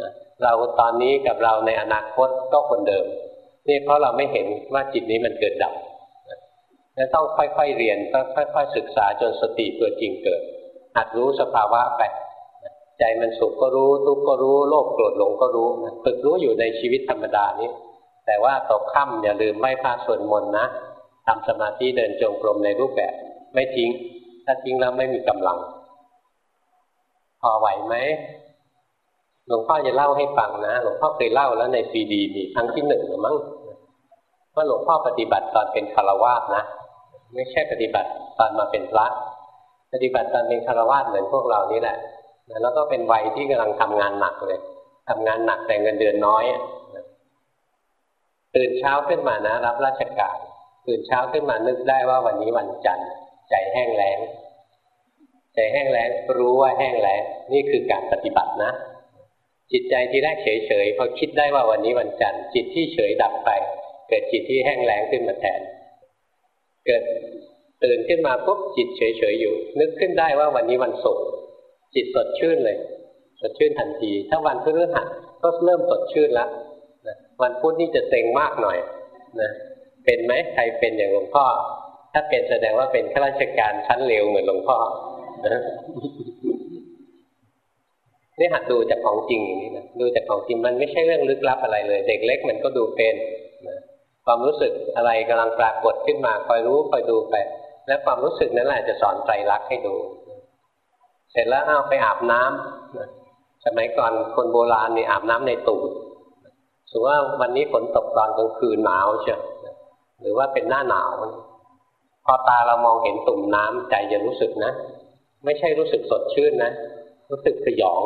นะเราตอนนี้กับเราในอนาคตก็คนเดิม นี่เพราะเราไม่เห็นว่าจิตนี้มันเกิดดับแล้วต้องค่อยๆเรียนก็ค่อยๆศึกษาจนสติตัวจริงเกิด หัดรู้สภาวะไปใจมันสุขก็รู้ ทุกข์ก็รู้โลภโกรธหลงก็รู้ฝึกรู้อยู่ในชีวิตธรรมดานี้ แต่ว่าตกค่ำอย่าลืมไม่พลาดสวดมนนะทำสมาธิเดินจงกรมในรูปแบบ ไม่ทิ้ง ถ้าทิ้งแล้วไม่มีกำลัง พอไหวไหม หลวงพ่อจะเล่าให้ฟังนะหลวงพ่อเคยเล่าแล้วในซีดีมีครั้งที่หนึ่งหรือมั้งว่าหลวงพ่อปฏิบัติตอนเป็นคารวาสนะ ไม่ใช่ปฏิบัติตอนมาเป็นพระปฏิบัติตอนเป็นคารวาสเหมือนพวกเรานี่แหละแล้วก็เป็นวัยที่กำลังทำงานหนักเลยทำงานหนักแต่เงินเดือนน้อยตื่นเช้าขึ้นมานะ รับราชการตื่นเช้าขึ้นมานึกได้ว่าวันนี้วันจันทร์ใจแห้งแล้งใจแห้งแล้งรู้ว่าแห้งแล้งนี่คือการปฏิบัตินะ จิตใจที่แรกเฉยๆพอคิดได้ว่าวันนี้วันจันทร์จิตที่เฉยดับไป เกิดจิตที่แห้งแล้งขึ้นมาแทน เกิดตื่นขึ้นมาปุ๊บจิตเฉยๆอยู่ นึกขึ้นได้ว่าวันนี้วันศุกร์จิตสดชื่นเลย สดชื่นทันที ถ้าวันพฤหัสก็เริ่มสดชื่นแล้วนะวันพุธนี่จะเซ็งมากหน่อยนะเป็นไหมใครเป็นอย่างหลวงพ่อ ถ้าเป็นแสดงว่าเป็นข้าราชการชั้นเลวเหมือนหลวงพ่อ นี่หัดดูจากของจริงอย่างนี้นะดูจากของจริงมันไม่ใช่เรื่องลึกลับอะไรเลย เด็กเล็กมันก็ดูเป็นนะความรู้สึกอะไรกำลังปรากฏขึ้นมาคอยรู้คอยดูไป และความรู้สึกนั้นแหละจะสอนใจรักให้ดู เสร็จแล้วเอาไปอาบน้ำสมัยก่อนคนโบราณนี่อาบน้ำในตูดสมมติว่าวันนี้ฝนตกตอนกลางคืนหนาวใช่หรือว่าเป็นหน้าหนาว พอตาเรามองเห็นตุ่มน้ำใจจะรู้สึกนะ ไม่ใช่รู้สึกสดชื่นนะ รู้สึกสยอง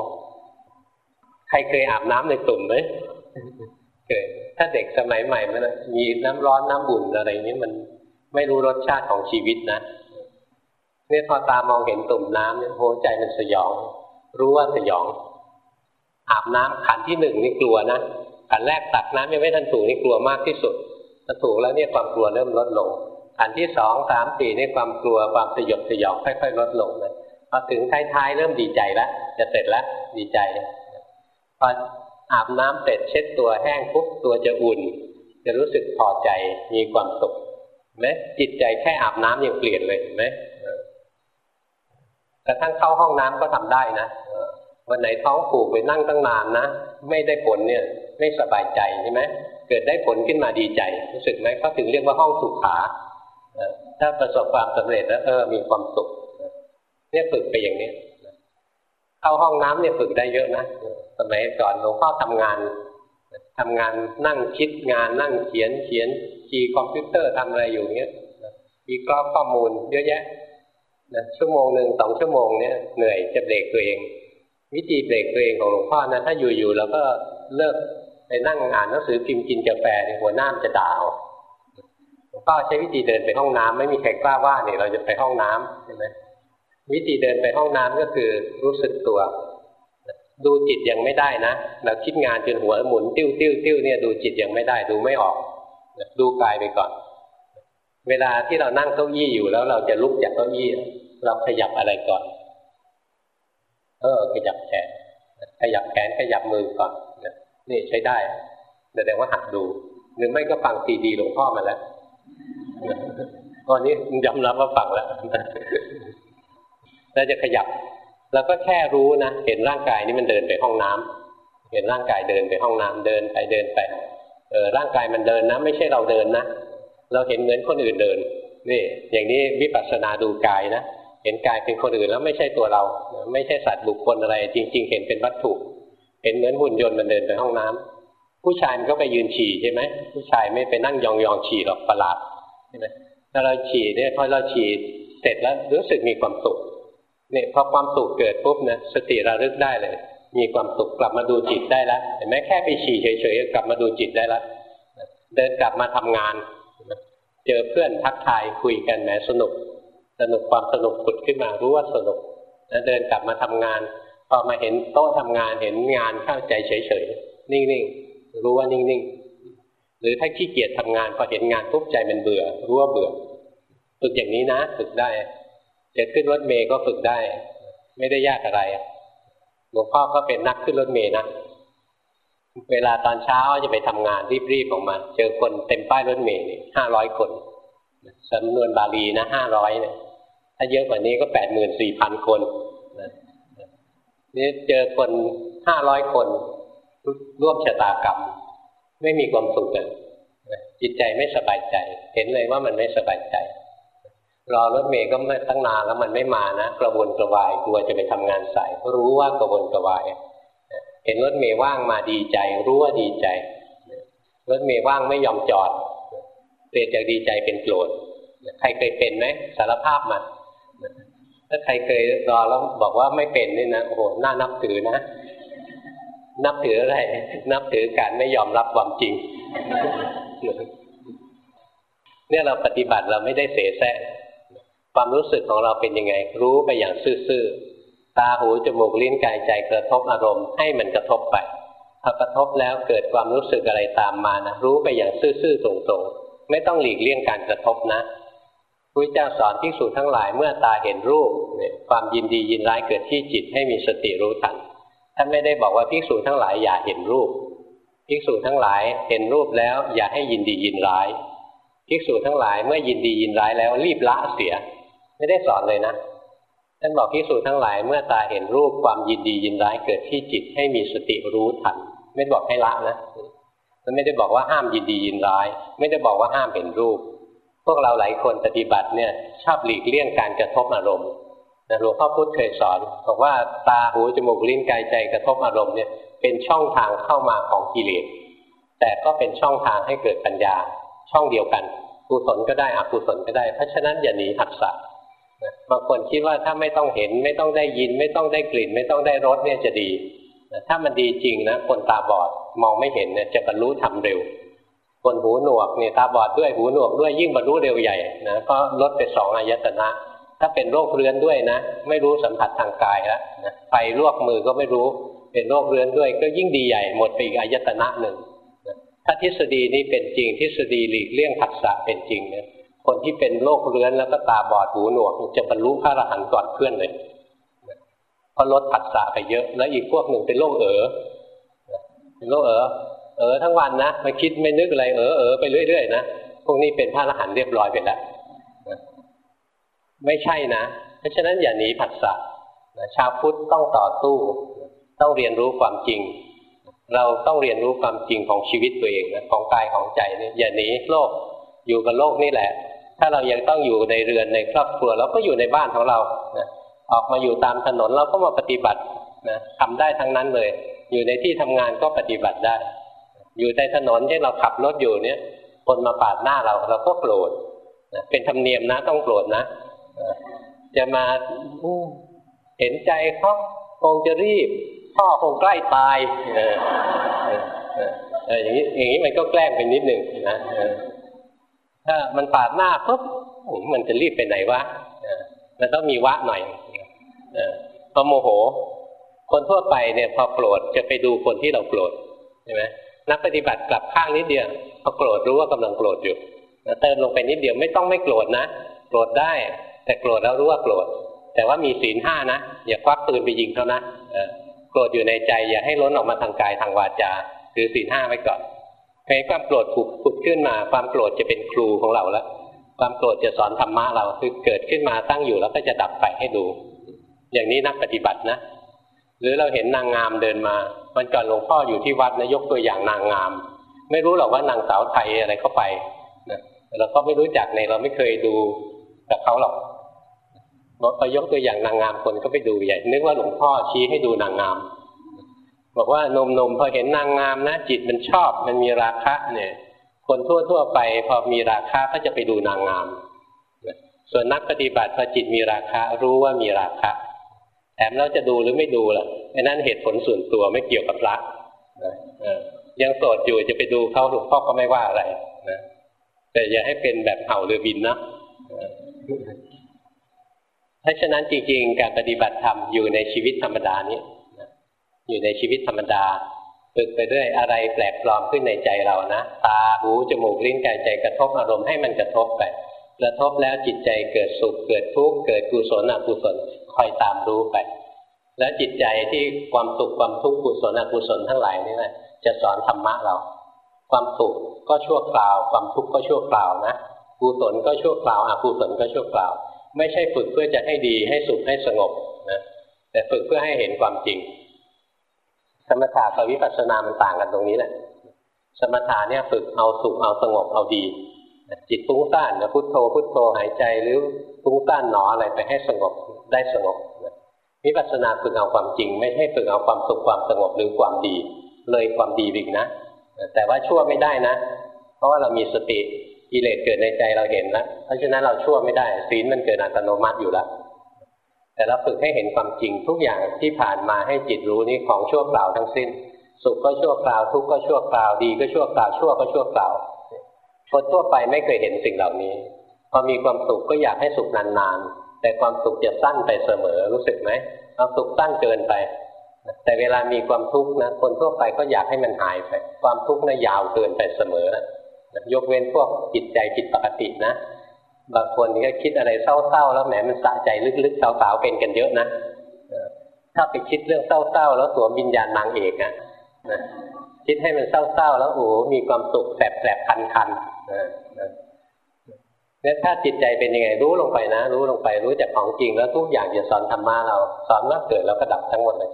ใครเคยอาบน้ำในตุ่มไหมเคยถ้าเด็กสมัยใหม่มันมีน้ำร้อนน้ำอุ่นอะไรนี้มันไม่รู้รสชาติของชีวิตนะเนี่ยพอตามองเห็นตุ่มน้ำเนี่ยโหใจมันสยอง รู้ว่าสยอง อาบน้ำขันที่หนึ่งนี่กลัวนะขันแรกตักน้ำยังไม่ทันถูกนี่กลัวมากที่สุดถ้าถูกแล้วเนี่ยความกลัวเริ่มลดลงขันที่สองสามสี่นี่ความกลัวความสยดสยองค่อยๆลดลงเลย พอถึงท้ายๆเริ่มดีใจแล้วจะเสร็จแล้วดีใจพออาบน้ำเสร็จเช็ดตัวแห้งปุ๊บตัวจะอุ่น จะรู้สึกพอใจมีความสุขไหมจิตใจแค่อาบน้ำยังเปลี่ยนเลยเห็นไหมกระทั่งเข้าห้องน้ำก็ทำได้นะวันไหนท้องผูกไปนั่งตั้งนานนะไม่ได้ผลเนี่ย ไม่สบายใจใช่ไหมเกิดได้ผลขึ้นมาดีใจ รู้สึกไหมเขาถึงเรียกว่าห้องสุขาถ้าประสบความสำเร็จแล้วเออมีความสุข เนี่ยฝึกไปอย่างนี้เข้าห้องน้ำเนี่ยฝึกได้เยอะนะสมัยก่อนหลวงพ่อทำงานทำงานนั่งคิดงานนั่งเขียนเขียนคีย์คอมพิวเตอร์ทำอะไรอยู่เงี้ยมีกรอบข้อมูลเยอะแยะนะชั่วโมงหนึ่งสองชั่วโมงเนี่ยเหนื่อยจะเบรกตัวเอง วิธีเบรกตัวเองของหลวงพ่อนะถ้าอยู่ๆเราก็เลิกไปนั่งอ่านหนังสือพิมพ์กินกาแฟในหัวหน้าจะด่าหลวงพ่อใช้วิธีเดินไปห้องน้ำไม่มีใครกล้าว่าเนี่ยเราจะไปห้องน้ำใช่ไหม วิธีเดินไปห้องน้ำก็คือรู้สึกตัว ดูจิตยังไม่ได้นะเราคิดงานจนหัวหมุนติ้วติ้วติ้วเนี่ยดูจิตยังไม่ได้ดูไม่ออก ดูกายไปก่อน เวลาที่เรานั่งเก้าอี้อยู่แล้วเราจะลุกจากเก้าอี้ เราขยับอะไรก่อน เออ ขยับแขนขยับแขนขยับมือก่อนนี่ใช้ได้แสดงว่าหัดดู หรือไม่ก็ฟังซีดีหลวงพ่อมาแล้วตอนนี้ยอมรับว่าฟังแล้ว เราจะขยับเราก็แค่รู้นะ เห็นร่างกายนี้มันเดินไปห้องน้ำเห็นร่างกายเดินไปห้องน้ำเดินไปเดินไปเออร่างกายมันเดินนะ ไม่ใช่เราเดินนะ เราเห็นเหมือนคนอื่นเดิน นี่ อย่างนี้วิปัสสนาดูกายนะเห็นกายเป็นคนอื่นแล้วไม่ใช่ตัวเรา ไม่ใช่สัตว์บุคคลอะไร จริง ๆ เห็นเป็นวัตถุ เห็นเหมือนหุ่นยนต์มันเดินไปห้องน้ำผู้ชายมันก็ไปยืนฉี่ใช่ไหมผู้ชายไม่ไปนั่งยองๆฉี่หรอกประหลาดใช่ไหมถ้าเราฉี่เนี่ยพอเราฉี่เสร็จแล้วรู้สึกมีความสุข เนี่ยพอความสุขเกิดปุ๊บนะสติระลึกได้เลย มีความสุขกลับมาดูจิตได้แล้วเห็นไหมแค่ไปฉี่เฉยๆกลับมาดูจิตได้แล้วเดินกลับมาทำงาน เจอเพื่อนทักทายคุยกันแหมสนุก สนุกความสนุกผุดขึ้นมารู้ว่าสนุกแล้วเดินกลับมาทำงาน พอมาเห็นโต๊ะทำงานเห็นงานเข้าใจเฉยๆนิ่งๆรู้ว่านิ่งๆหรือถ้าขี้เกียจทำงานพอเห็นงานปุ๊บใจมันเบื่อรู้ว่าเบื่อฝึกอย่างนี้นะฝึกได้ จะขึ้นรถเมย์ก็ฝึกได้ ไม่ได้ยากอะไรหลวงพ่อก็เป็นนักขึ้นรถเมย์นะเวลาตอนเช้าจะไปทำงานรีบๆออกมา เจอคนเต็มป้ายรถเมย์นี่ห้าร้อยคนจำนวนบาลีนะห้าร้อยเนี่ยถ้าเยอะกว่านี้ก็แปดหมื่นสี่พันคนนี่เจอคนห้าร้อยคนร่วมชะตากรรม ไม่มีความสุขเลยจิตใจไม่สบายใจ เห็นเลยว่ามันไม่สบายใจ รอรถเมย์ก็ไม่ตั้งนานแล้วมันไม่มานะกระวนกระวายกลัวจะไปทำงานสายรู้ว่ากระวนกระวายเห็นรถเมย์ว่างมาดีใจ รู้ว่าดีใจรถเมย์ว่างไม่ยอมจอดเปลี่ยนจากดีใจเป็นโกรธใครเคยเป็นไหมสารภาพมาถ้าใครเคยรอแล้วบอกว่าไม่เป็นนี่นะโอ้โหน่านับถือนะ นับถืออะไร นับถือการไม่ยอมรับความจริงเนี่ยเราปฏิบัติเราไม่ได้เสแสร้ง ความรู้สึกของเราเป็นยังไง รู้ไปอย่างซื่อๆตาหูจมูกลิ้นกายใจกระทบอารมณ์ให้มันกระทบไปพอกระทบแล้วเกิดความรู้สึกอะไรตามมานะรู้ไปอย่างซื่อๆตรงๆ ไม่ต้องหลีกเลี่ยงการกระทบนะพระเจ้าสอนภิกษุทั้งหลายเมื่อตาเห็นรูปเนี่ยความยินดียินร้ายเกิดที่จิตให้มีสติรู้ทันท่านไม่ได้บอกว่าภิกษุทั้งหลายอย่าเห็นรูปภิกษุทั้งหลายเห็นรูปแล้วอย่าให้ยินดียินร้ายภิกษุทั้งหลายเมื่อยินดียินร้ายแล้วรีบละเสีย ไม่ได้สอนเลยนะท่านบอกพิสูจน์ทั้งหลายเมื่อตาเห็นรูปความยินดียินร้ายเกิดที่จิตให้มีสติรู้ทัน ไม่บอกให้ละนะมันไม่ได้บอกว่าห้ามยินดียินร้าย ไม่ได้บอกว่าห้ามเห็นรูป พวกเราหลายคนปฏิบัติเนี่ยชอบหลีกเลี่ยงการกระทบอารมณ์หลวงพ่อพุธเคยสอนบอกว่าตาหูจมูกลิ้นกายใจกระทบอารมณ์เนี่ยเป็นช่องทางเข้ามาของกิเลสแต่ก็เป็นช่องทางให้เกิดปัญญา ช่องเดียวกันกุศลก็ได้อกุศลก็ได้ เพราะฉะนั้นอย่าหนีหัดสั บางคนคิดว่าถ้าไม่ต้องเห็น ไม่ต้องได้ยิน ไม่ต้องได้กลิ่น ไม่ต้องได้รสเนี่ยจะดีถ้ามันดีจริงนะคนตาบอดมองไม่เห็นเนี่ยจะบรรลุทำเร็ว คนหูหนวกเนี่ยตาบอดด้วยหูหนวกด้วยยิ่งบรรลุเร็วใหญ่นะก็ลดไปสองอายตนะ ถ้าเป็นโรคเรื้อนด้วยนะ ไม่รู้สัมผัสทางกายแล้วนะไฟลวกมือก็ไม่รู้เป็นโรคเรื้อนด้วย ก็ยิ่งดีใหญ่หมดไปอีกอายตนะหนึ่งถ้าทฤษฎีนี้เป็นจริงทฤษฎีหลีกเลี่ยงผัสสะเป็นจริงเนี่ย คนที่เป็นโรคเรื้อนแล้วก็ตาบอดหูหนวกจะบรรลุพระอรหันต์ก่อนเพื่อนเลยเพราะลดผัสสะไปเยอะ แล้วอีกพวกหนึ่งเป็นโรคเอ๋อเป็นโรคเอ๋อเอ๋อทั้งวันนะไม่คิดไม่นึกอะไรเอ๋อเอ๋อไปเรื่อยๆนะพวกนี้เป็นพระอรหันต์เรียบร้อยไปแล้วไม่ใช่นะ เพราะฉะนั้นอย่าหนีผัสสะชาวพุทธต้องต่อสู้ ต้องเรียนรู้ความจริง เราต้องเรียนรู้ความจริงของชีวิตตัวเองนะของกายของใจเนี่ยอย่าหนีโลกอยู่กับโลกนี่แหละ ถ้าเรายังต้องอยู่ในเรือนในครอบครัวเราก็อยู่ในบ้านของเรานะออกมาอยู่ตามถนนเราก็มาปฏิบัตินะทำได้ทั้งนั้นเลย อยู่ในที่ทำงานก็ปฏิบัติได้ อยู่ในถนนที่เราขับรถอยู่เนี่ยคนมาปาดหน้าเราเราก็โกรธนะเป็นธรรมเนียมนะต้องโกรธนะจะมาเห็นใจเขาคงจะรีบ พ่อคงใกล้ตายออเอออย่างนี้อย่างนี้มันก็แกล้งไปนิดหนึ่งนะ ถ้ามันปาดหน้าปุ๊บมันจะรีบไปไหนวะมันต้องมีวะหน่อยพอโมโห คนทั่วไปเนี่ยพอโกรธจะไปดูคนที่เราโกรธใช่ไหมนักปฏิบัติกลับข้างนิดเดียวพอโกรธรู้ว่ากำลังโกรธอยู่เติมลงไปนิดเดียวไม่ต้องไม่โกรธนะโกรธได้ แต่โกรธแล้วรู้ว่าโกรธแต่ว่ามีศีลห้านะอย่าควักปืนไปยิงเขานะโกรธอยู่ในใจ อย่าให้ล้นออกมาทางกายทางวาจาคือศีลห้าไว้ก่อน ให้ความโกรธผุดผุดขึ้นมา ความโกรธจะเป็นครูของเราแล้ว ความโกรธจะสอนธรรมะเราคือเกิดขึ้นมาตั้งอยู่แล้วก็จะดับไปให้ดู อย่างนี้นักปฏิบัตินะ หรือเราเห็นนางงามเดินมาวันก่อนหลวงพ่ออยู่ที่วัดนะยกตัวอย่างนางงาม ไม่รู้หรอกว่านางสาวไทยอะไรเข้าไปนะเราก็ไม่รู้จักในเราไม่เคยดูกับเขาหรอกพอยกตัวอย่างนางงามคนก็ไปดูใหญ่นึกว่าหลวงพ่อชี้ให้ดูนางงาม บอกว่านมนมพอเห็นนางงามนะ จิตมันชอบมันมีราคะเนี่ย คนทั่วทั่วไปพอมีราคะก็จะไปดูนางงาม ส่วนนักปฏิบัติพอจิตมีราคะ รู้ว่ามีราคะแถมเราจะดูหรือไม่ดูล่ะไอ้นั่นเหตุผลส่วนตัวไม่เกี่ยวกับพระยังโสดอยู่จะไปดูเขาหลวงพ่อก็ไม่ว่าอะไรนะแต่อย่าให้เป็นแบบเห่าหรือบินนะเพราะฉะนั้นจริงๆ การปฏิบัติธรรมอยู่ในชีวิตธรรมดานี้ อยู่ในชีวิตธรรมดาฝึกไปเรื่อยอะไรแปลกปลอมขึ้นในใจเรานะตาหูจมูกลิ้นกายใจกระทบอารมณ์ให้มันกระทบไปกระทบแล้วจิตใจเกิดสุขเกิดทุกข์เกิดกุศลอกุศลคอยตามรู้ไป แล้วจิตใจที่ความสุขความทุกข์กุศลอกุศลทั้งหลายนี่นะจะสอนธรรมะเรา ความสุขก็ชั่วคราว ความทุกข์ก็ชั่วคราวนะกุศลก็ชั่วคราวอกุศลก็ชั่วคราว ไม่ใช่ฝึกเพื่อจะให้ดีให้สุขให้สงบนะแต่ฝึกเพื่อให้เห็นความจริง สมถะกับวิปัสสนามันต่างกันตรงนี้แหละสมถะเนี่ยฝึกเอาสุขเอาสงบเอาดีจิตฟุ้งซ่านนะพุทโธพุทโธหายใจหรือฟุ้งซ่านหนออะไรไปให้สงบได้สงบวิปัสสนาฝึกเอาความจริง ไม่ใช่ฝึกเอาความสุขความสงบหรือความดี เลยความดีอีกนะ แต่ว่าชั่วไม่ได้นะ เพราะว่าเรามีสติกิเลสเกิดในใจเราเห็นแล้วเพราะฉะนั้นเราชั่วไม่ได้ศีลมันเกิดอัตโนมัติอยู่แล้ว แต่เราฝึกให้เห็นความจริงทุกอย่างที่ผ่านมาให้จิตรู้นี่ของชั่วคราวทั้งสิ้น สุขก็ชั่วคราวทุกข์ก็ชั่วคราวดีก็ชั่วคราวชั่วก็ชั่วคราวคนทั่วไปไม่เคยเห็นสิ่งเหล่านี้ พอมีความสุขก็อยากให้สุขนานๆ แต่ความสุขจะสั้นไปเสมอรู้สึกไหมความสุขสั้นเกินไป แต่เวลามีความทุกข์นะคนทั่วไปก็อยากให้มันหายไป ความทุกข์นะ่ะยาวเกินไปเสมอ ยกเว้นพวกจิตใจผิดปกตินะ บางคนก็คิดอะไรเศร้าๆแล้วแหมมันสะใจลึกๆสาวๆเป็นกันเยอะนะถ้าไปคิดเรื่องเศร้าๆแล้วตัววิญญาณนางเอกอะนะคิดให้มันเศร้าๆแล้วโอ้มีความสุขแสบๆคันๆเนี่ยถ้าจิตใจเป็นยังไงรู้ลงไปนะ รู้ลงไปรู้จากของจริงแล้วทุกอย่างจะสอนธรรมะเราสอนว่าเกิดแล้วก็ดับทั้งหมดเลย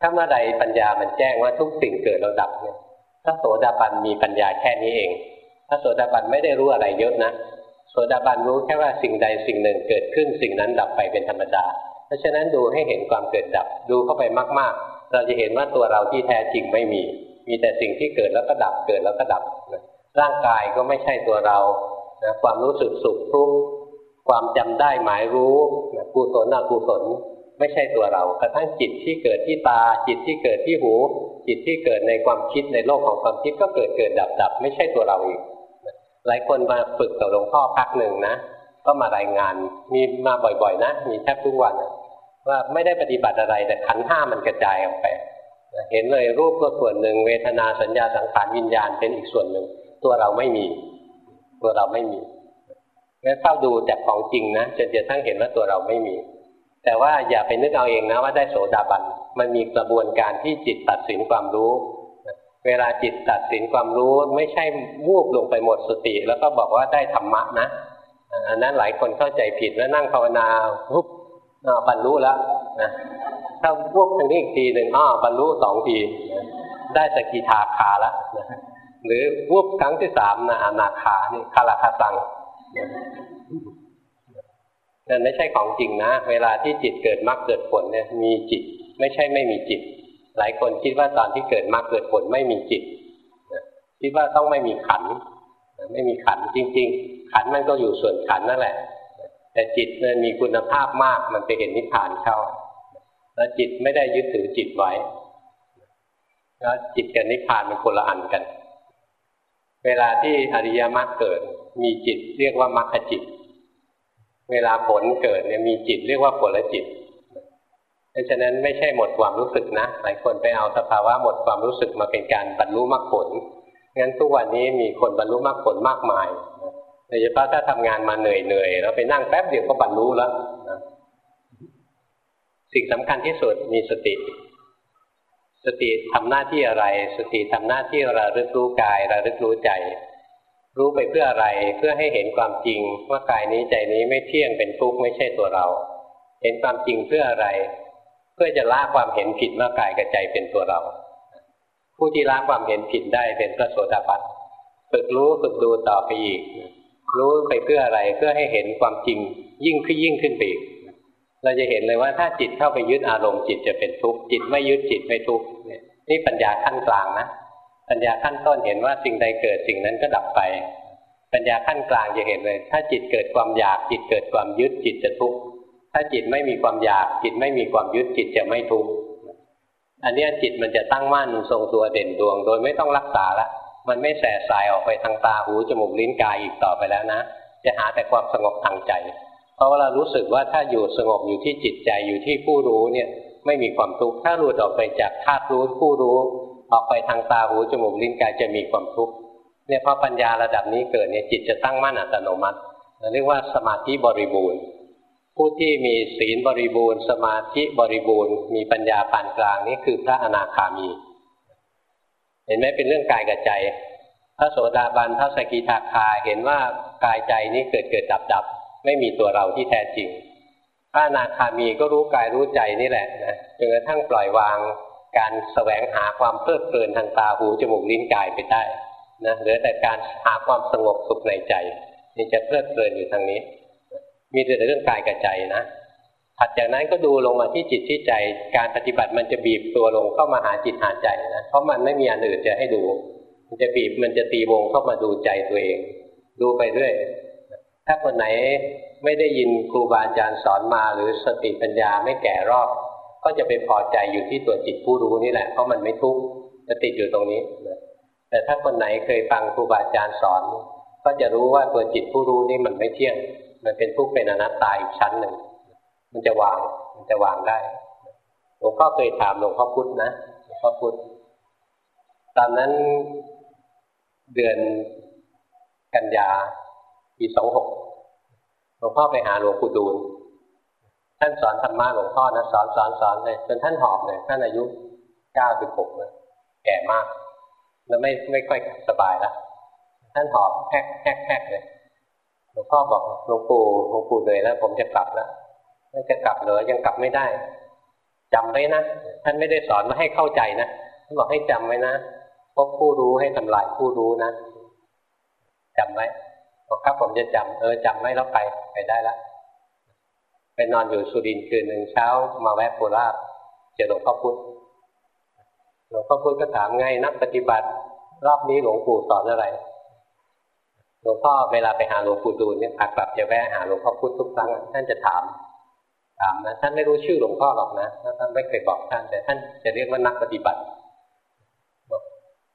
ถ้าเมื่อใดปัญญามันแจ้งว่าทุกสิ่งเกิดแล้วดับเนี่ยถ้าโสดาบันมีปัญญาแค่นี้เองถ้าโสดาบันไม่ได้รู้อะไรเยอะนะ โสดาบันรู้แค่ว่าสิ่งใดสิ่งหนึ่งเกิดขึ้นสิ่งนั้นดับไปเป็นธรรมดา เพราะฉะนั้นดูให้เห็นความเกิดดับดูเข้าไปมาก ๆ เราจะเห็นว่าตัวเราที่แท้จริงไม่มี มีแต่สิ่งที่เกิดแล้วก็ดับเกิดแล้วก็ดับร่างกายก็ไม่ใช่ตัวเรานะความรู้สึกสุขทุกข์ความจำได้หมายรู้นะกุศลอกุศลไม่ใช่ตัวเรากระทั่งจิตที่เกิดที่ตา จิตที่เกิดที่หู จิตที่เกิดในความคิดในโลกของความคิดก็เกิดเกิดดับดับ ไม่ใช่ตัวเราอีก หลายคนมาฝึกกับหลวงพ่อพักหนึ่งนะก็มารายงาน มีมาบ่อยๆ นะ มีแทบทุกวันว่าไม่ได้ปฏิบัติอะไรแต่ขันห้ามันกระจายออกไป เห็นเลยรูปก็ส่วนหนึ่ง เวทนาสัญญาสังขารวิญญาณเป็นอีกส่วนหนึ่ง ตัวเราไม่มี ตัวเราไม่มีแล้วเข้าดูจากของจริงนะจนจะทั้งเห็นว่าตัวเราไม่มี แต่ว่าอย่าไปนึกเอาเองนะว่าได้โสดาบันมันมีกระบวนการที่จิตตัดสินความรู้ เวลาจิตตัดสินความรู้ไม่ใช่วูบลงไปหมดสติ แล้วก็บอกว่าได้ธรรมะนะอันนั้นหลายคนเข้าใจผิดแล้วนั่งภาวนาวุบบรรลุแล้วนะถ้าวุบทางนี้อีกทีหนึ่งอ้อบรรลุสองทีได้สกิทาคาแล้วหรือวูบครั้งที่สามนะอนาคานี่คาราคาตังนั่นไม่ใช่ของจริงนะ เวลาที่จิตเกิดมรรคเกิดผลเนี่ยมีจิต ไม่ใช่ไม่มีจิต หลายคนคิดว่าตอนที่เกิดมรรคเกิดผลไม่มีจิตคิดว่าต้องไม่มีขันไม่มีขันจริง ๆ ขันมันก็อยู่ส่วนขันนั่นแหละ แต่จิตมันมีคุณภาพมากมันไปเห็นนิพพานเข้า แล้วจิตไม่ได้ยึดถือจิตไว้แล้วจิตกับนิพพานมันคนละอันกัน เวลาที่อริยมรรคเกิด มีจิตเรียกว่ามรรคจิต เวลาผลเกิดเนี่ยมีจิตเรียกว่าผลจิต เพราะฉะนั้นไม่ใช่หมดความรู้สึกนะหลายคนไปเอาสภาวะหมดความรู้สึกมาเป็นการบรรลุมรรคผลงั้นทุกวันนี้มีคนบรรลุมรรคผลมากมายโดยเฉพาะถ้าทำงานมาเหนื่อยๆแล้วไปนั่งแป๊บเดียวก็บรรลุแล้วสิ่งสำคัญที่สุดมีสติ สติทำหน้าที่อะไร สติทำหน้าที่ระลึกรู้กายระลึกรู้ใจ รู้ไปเพื่ออะไรเพื่อให้เห็นความจริงว่ากายนี้ใจนี้ไม่เที่ยงเป็นทุกข์ไม่ใช่ตัวเรา เห็นความจริงเพื่ออะไร พื่อจะละความเห็นผิดว่ากายกับใจเป็นตัวเรา ผู้ที่ละความเห็นผิดได้เป็นพระโสดาบันฝึกรู้ฝึกดูต่อไปอีก รู้ไปเพื่ออะไรเพื่อให้เห็นความจริงยิ่งขึ้นยิ่งขึ้นไปอีกเราจะเห็นเลยว่าถ้าจิตเข้าไปยึดอารมณ์จิตจะเป็นทุกข์จิตไม่ยึดจิตไม่ทุกข์นี่ปัญญาขั้นกลางนะปัญญาขั้นต้นเห็นว่าสิ่งใดเกิดสิ่งนั้นก็ดับไป ปัญญาขั้นกลางจะเห็นเลย ถ้าจิตเกิดความอยากจิตเกิดความยึดจิตจะทุกข์ ถ้าจิตไม่มีความอยาก จิตไม่มีความยึดจิตจะไม่ทุกข์อันนี้จิตมันจะตั้งมั่นทรงตัวเด่นดวง โดยไม่ต้องรักษาละมันไม่แสสายออกไปทางตาหูจมูกลิ้นกายอีกต่อไปแล้วนะ จะหาแต่ความสงบทางใจ เพราะว่าเรารู้สึกว่าถ้าอยู่สงบอยู่ที่จิตใจอยู่ที่ผู้รู้เนี่ยไม่มีความทุกข์ถ้าหลุดออกไปจากธาตุรู้ผู้รู้ ออกไปทางตาหูจมูกลิ้นกายจะมีความทุกข์เนี่ยพอปัญญาระดับนี้เกิดเนี่ยจิตจะตั้งมั่นอัตโนมัติเรียกว่าสมาธิบริบูรณ์ ผู้ที่มีศีลบริบูรณ์ สมาธิบริบูรณ์ มีปัญญาปานกลางนี่คือพระอนาคามี เห็นไหมเป็นเรื่องกายกับใจ พระโสดาบันพระสกิทาคาเห็นว่ากายใจนี้เกิดเกิดดับดับไม่มีตัวเราที่แท้จริง พระอนาคามีก็รู้กายรู้ใจนี่แหละนะจนกระทั่งปล่อยวางการแสวงหาความเพลิดเพลินทางตาหูจมูกลิ้นกายไปได้นะเหลือแต่การหาความสงบสุขในใจ นี่จะเพลิดเพลินอยู่ทางนี้ มีแต่เรื่องกายกับใจนะถัดจากนั้นก็ดูลงมาที่จิตที่ใจการปฏิบัติมันจะบีบตัวลงเข้ามาหาจิตหาใจนะเพราะมันไม่มีอันอื่นจะให้ดู มันจะบีบมันจะตีวงเข้ามาดูใจตัวเอง ดูไปเรื่อยถ้าคนไหนไม่ได้ยินครูบาอาจารย์สอนมาหรือสติปัญญาไม่แก่รอบ ก็จะไปพอใจอยู่ที่ตัวจิตผู้รู้นี่แหละเพราะมันไม่ทุกข์จะติดอยู่ตรงนี้แต่ถ้าคนไหนเคยฟังครูบาอาจารย์สอน ก็จะรู้ว่าตัวจิตผู้รู้นี่มันไม่เที่ยง มันเป็นทุกข์เป็นอนัตตาอีกชั้นหนึ่ง มันจะวาง มันจะวางได้ หลวงพ่อเคยถามหลวงพ่อพุธนะ หลวงพ่อพุธ ตอนนั้นเดือนกันยาปีสองหกหลวงพ่อไปหาหลวงปู่ดูลท่านสอนธรรมะหลวงพ่อนะสอนสอนสอนเลยจนท่านหอบเลยท่านอายุเก้าสิบหกเลยแก่มาก แล้วไม่ไม่ค่อยสบายแล้วท่านหอบแฮกแฮกแฮกเลย หลวงพ่อบอกหลวงปู่หลวงปู่เลยแล้ว ผมจะกลับแล้วไม่จะกลับเหรอยังกลับไม่ได้จำไว้นะท่านไม่ได้สอนมาให้เข้าใจนะท่านบอกให้จำไว้นะพบผู้รู้ให้ทำลายผู้รู้นะจำไว้บอกครับผมจะจำเออจำไว้แล้วไปไปได้แล้วไปนอนอยู่สุรินทร์คืนหนึ่งเช้า มาแวะโคราชเจอหลวงพ่อพุธหลวงพ่อพุธก็ถามไงนักปฏิบัติ รอบนี้หลวงปู่สอนอะไร หลวงพ่อเวลาไปหาหลวงปู่ดูลเนี่ยกลับจะแวะหาหลวงพ่อพุธทุกครั้งท่านจะถามถามนะท่านไม่รู้ชื่อหลวงพ่อหรอกนะท่านไม่เคยบอกท่าน แต่ท่านจะเรียกว่านักปฏิบัติ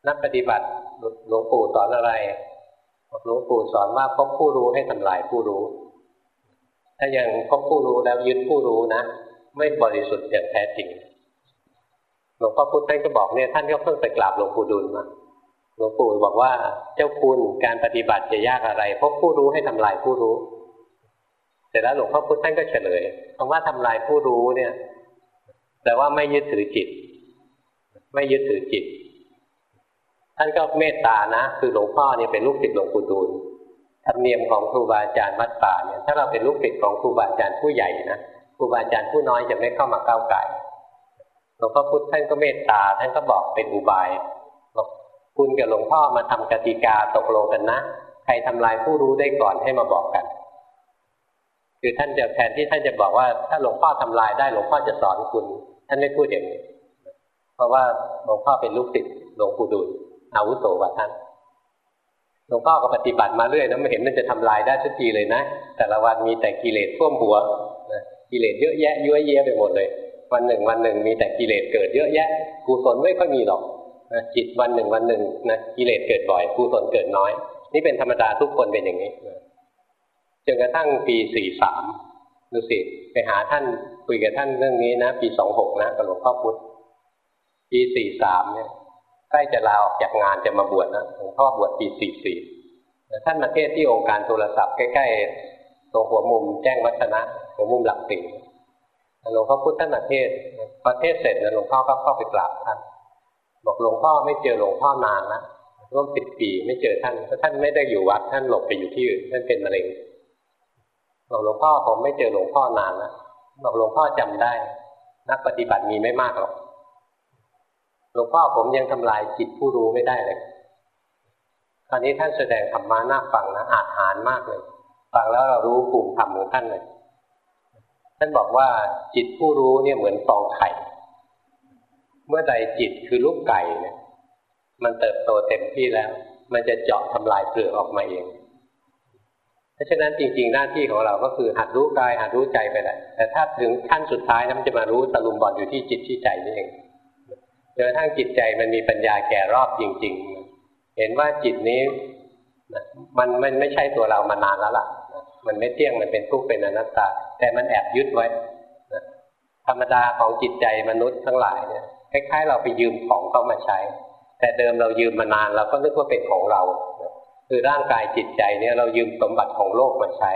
นักปฏิบัติหลวงปู่สอนอะไรหลวงปู่สอนว่าพบผู้รู้ให้ทำลายผู้รู้ ถ้ายังพบผู้รู้แล้วยึดผู้รู้นะไม่บริสุทธิ์อย่างแท้จริงหลวงพ่อพุธท่านก็บอกเนี่ยท่านก็เพิ่งไปกราบหลวงปู่ดุลมา หลวงปู่บอกว่าเจ้าคุณการปฏิบัติจะยากอะไรพบผู้รู้ให้ทำลายผู้รู้ เสร็จแล้วหลวงพ่อพุธท่านก็เฉลยคำว่าทำลายผู้รู้เนี่ยแต่ว่าไม่ยึดถือจิต ไม่ยึดถือจิต ท่านก็เมตตานะ คือหลวงพ่อเนี่ยเป็นลูกศิษย์หลวงปู่ดูลธรรมเนียมของครูบาอาจารย์วัดป่าเนี่ยถ้าเราเป็นลูกศิษย์ของครูบาอาจารย์ผู้ใหญ่นะครูบาอาจารย์ผู้น้อยจะไม่เข้ามาก้าวไก่หลวงพ่อพุธท่านก็เมตตาท่านก็บอกเป็นอุบาย คุณกับหลวงพ่อมาทำกติกาตกลงกันนะ ใครทำลายผู้รู้ได้ก่อนให้มาบอกกัน คือท่านจะแทนที่ท่านจะบอกว่า ถ้าหลวงพ่อทำลายได้หลวงพ่อจะสอนคุณ ท่านไม่พูดอย่างนี้ เพราะว่าหลวงพ่อเป็นลูกศิษย์หลวงปู่ดูลอาวุโสกว่าท่านหลวงพ่อก็ปฏิบัติมาเรื่อยนะไม่เห็นมันจะทำลายได้สักทีเลยนะ แต่ละวันมีแต่กิเลสท่วมหัวกิเลสเยอะแยะยั่วเยะไปหมดเลย วันหนึ่งวันหนึ่งมีแต่กิเลสเกิดเยอะแยะกุศลไม่ค่อยมีหรอก นะจิตวันหนึ่งวันหนึ่งนะกิเลสเกิดบ่อยกุศลเกิดน้อย นี่เป็นธรรมดาทุกคนเป็นอย่างนี้จนกระทั่งปีสี่สามดูสิไปหาท่านคุยกับท่านเรื่องนี้นะ ปีสองหกนะกับหลวงพ่อพุธปีสี่สามเนี่ยใกล้จะลาออกจากงานจะมาบวชนะหลวงพ่อบวชปีสี่สี่ท่านมาเทศที่องค์การโทรศัพท์ใกล้ๆตรงหัวมุมแจ้งวัฒนะหัวมุมหลักสี่หลวงพ่อพุทธนมาเทศประเทศเสร็จแล้วหลวงพ่อก็เข้าไปกราบท่าน บอกหลวงพ่อไม่เจอหลวงพ่อนานแล้วร่วมสิบปีไม่เจอท่านเพราะท่านไม่ได้อยู่วัด ท่านหลบไปอยู่ที่อื่นท่านเป็นมะเร็งบอกหลวงพ่อผมไม่เจอหลวงพ่อนานแล้วบอกหลวงพ่อจำได้ นักปฏิบัติมีไม่มากหรอกหลวงพ่อผมยังทำลายจิตผู้รู้ไม่ได้เลยตอนนี้ท่านแสดงธรรมาหน้าฟังนะอาจหานมากเลยฟังแล้วเรารู้ภูมิธรรมของท่านเลยท่านบอกว่าจิตผู้รู้เนี่ยเหมือนฟองไข่ เมื่อใดจิตคือลูกไก่เนี่ยมันเติบโตเต็มที่แล้ว มันจะเจาะทำลายเปลือกออกมาเอง เพราะฉะนั้นจริง ๆ หน้าที่ของเราก็คือหัดรู้กายหัดรู้ใจไปแหละแต่ถ้าถึงขั้นสุดท้ายนั้นจะมารู้ตะลุมบอลอยู่ที่จิตที่ใจนี่เองจนกระทั่งจิตใจมันมีปัญญาแก่รอบจริง ๆ เห็นว่าจิตนี้มันมันไม่ใช่ตัวเรามานานแล้วล่ะ มันไม่เที่ยงมันเป็นทุกข์เป็นอนัตตา แต่มันแอบยึดไว้ธรรมดาของจิตใจมนุษย์ทั้งหลายเนี่ย คล้ายๆเราไปยืมของเขามาใช้ แต่เดิมเรายืมมานานเราก็นึกว่าเป็นของเรา คือร่างกายจิตใจเนี่ยเรายืมสมบัติของโลกมาใช้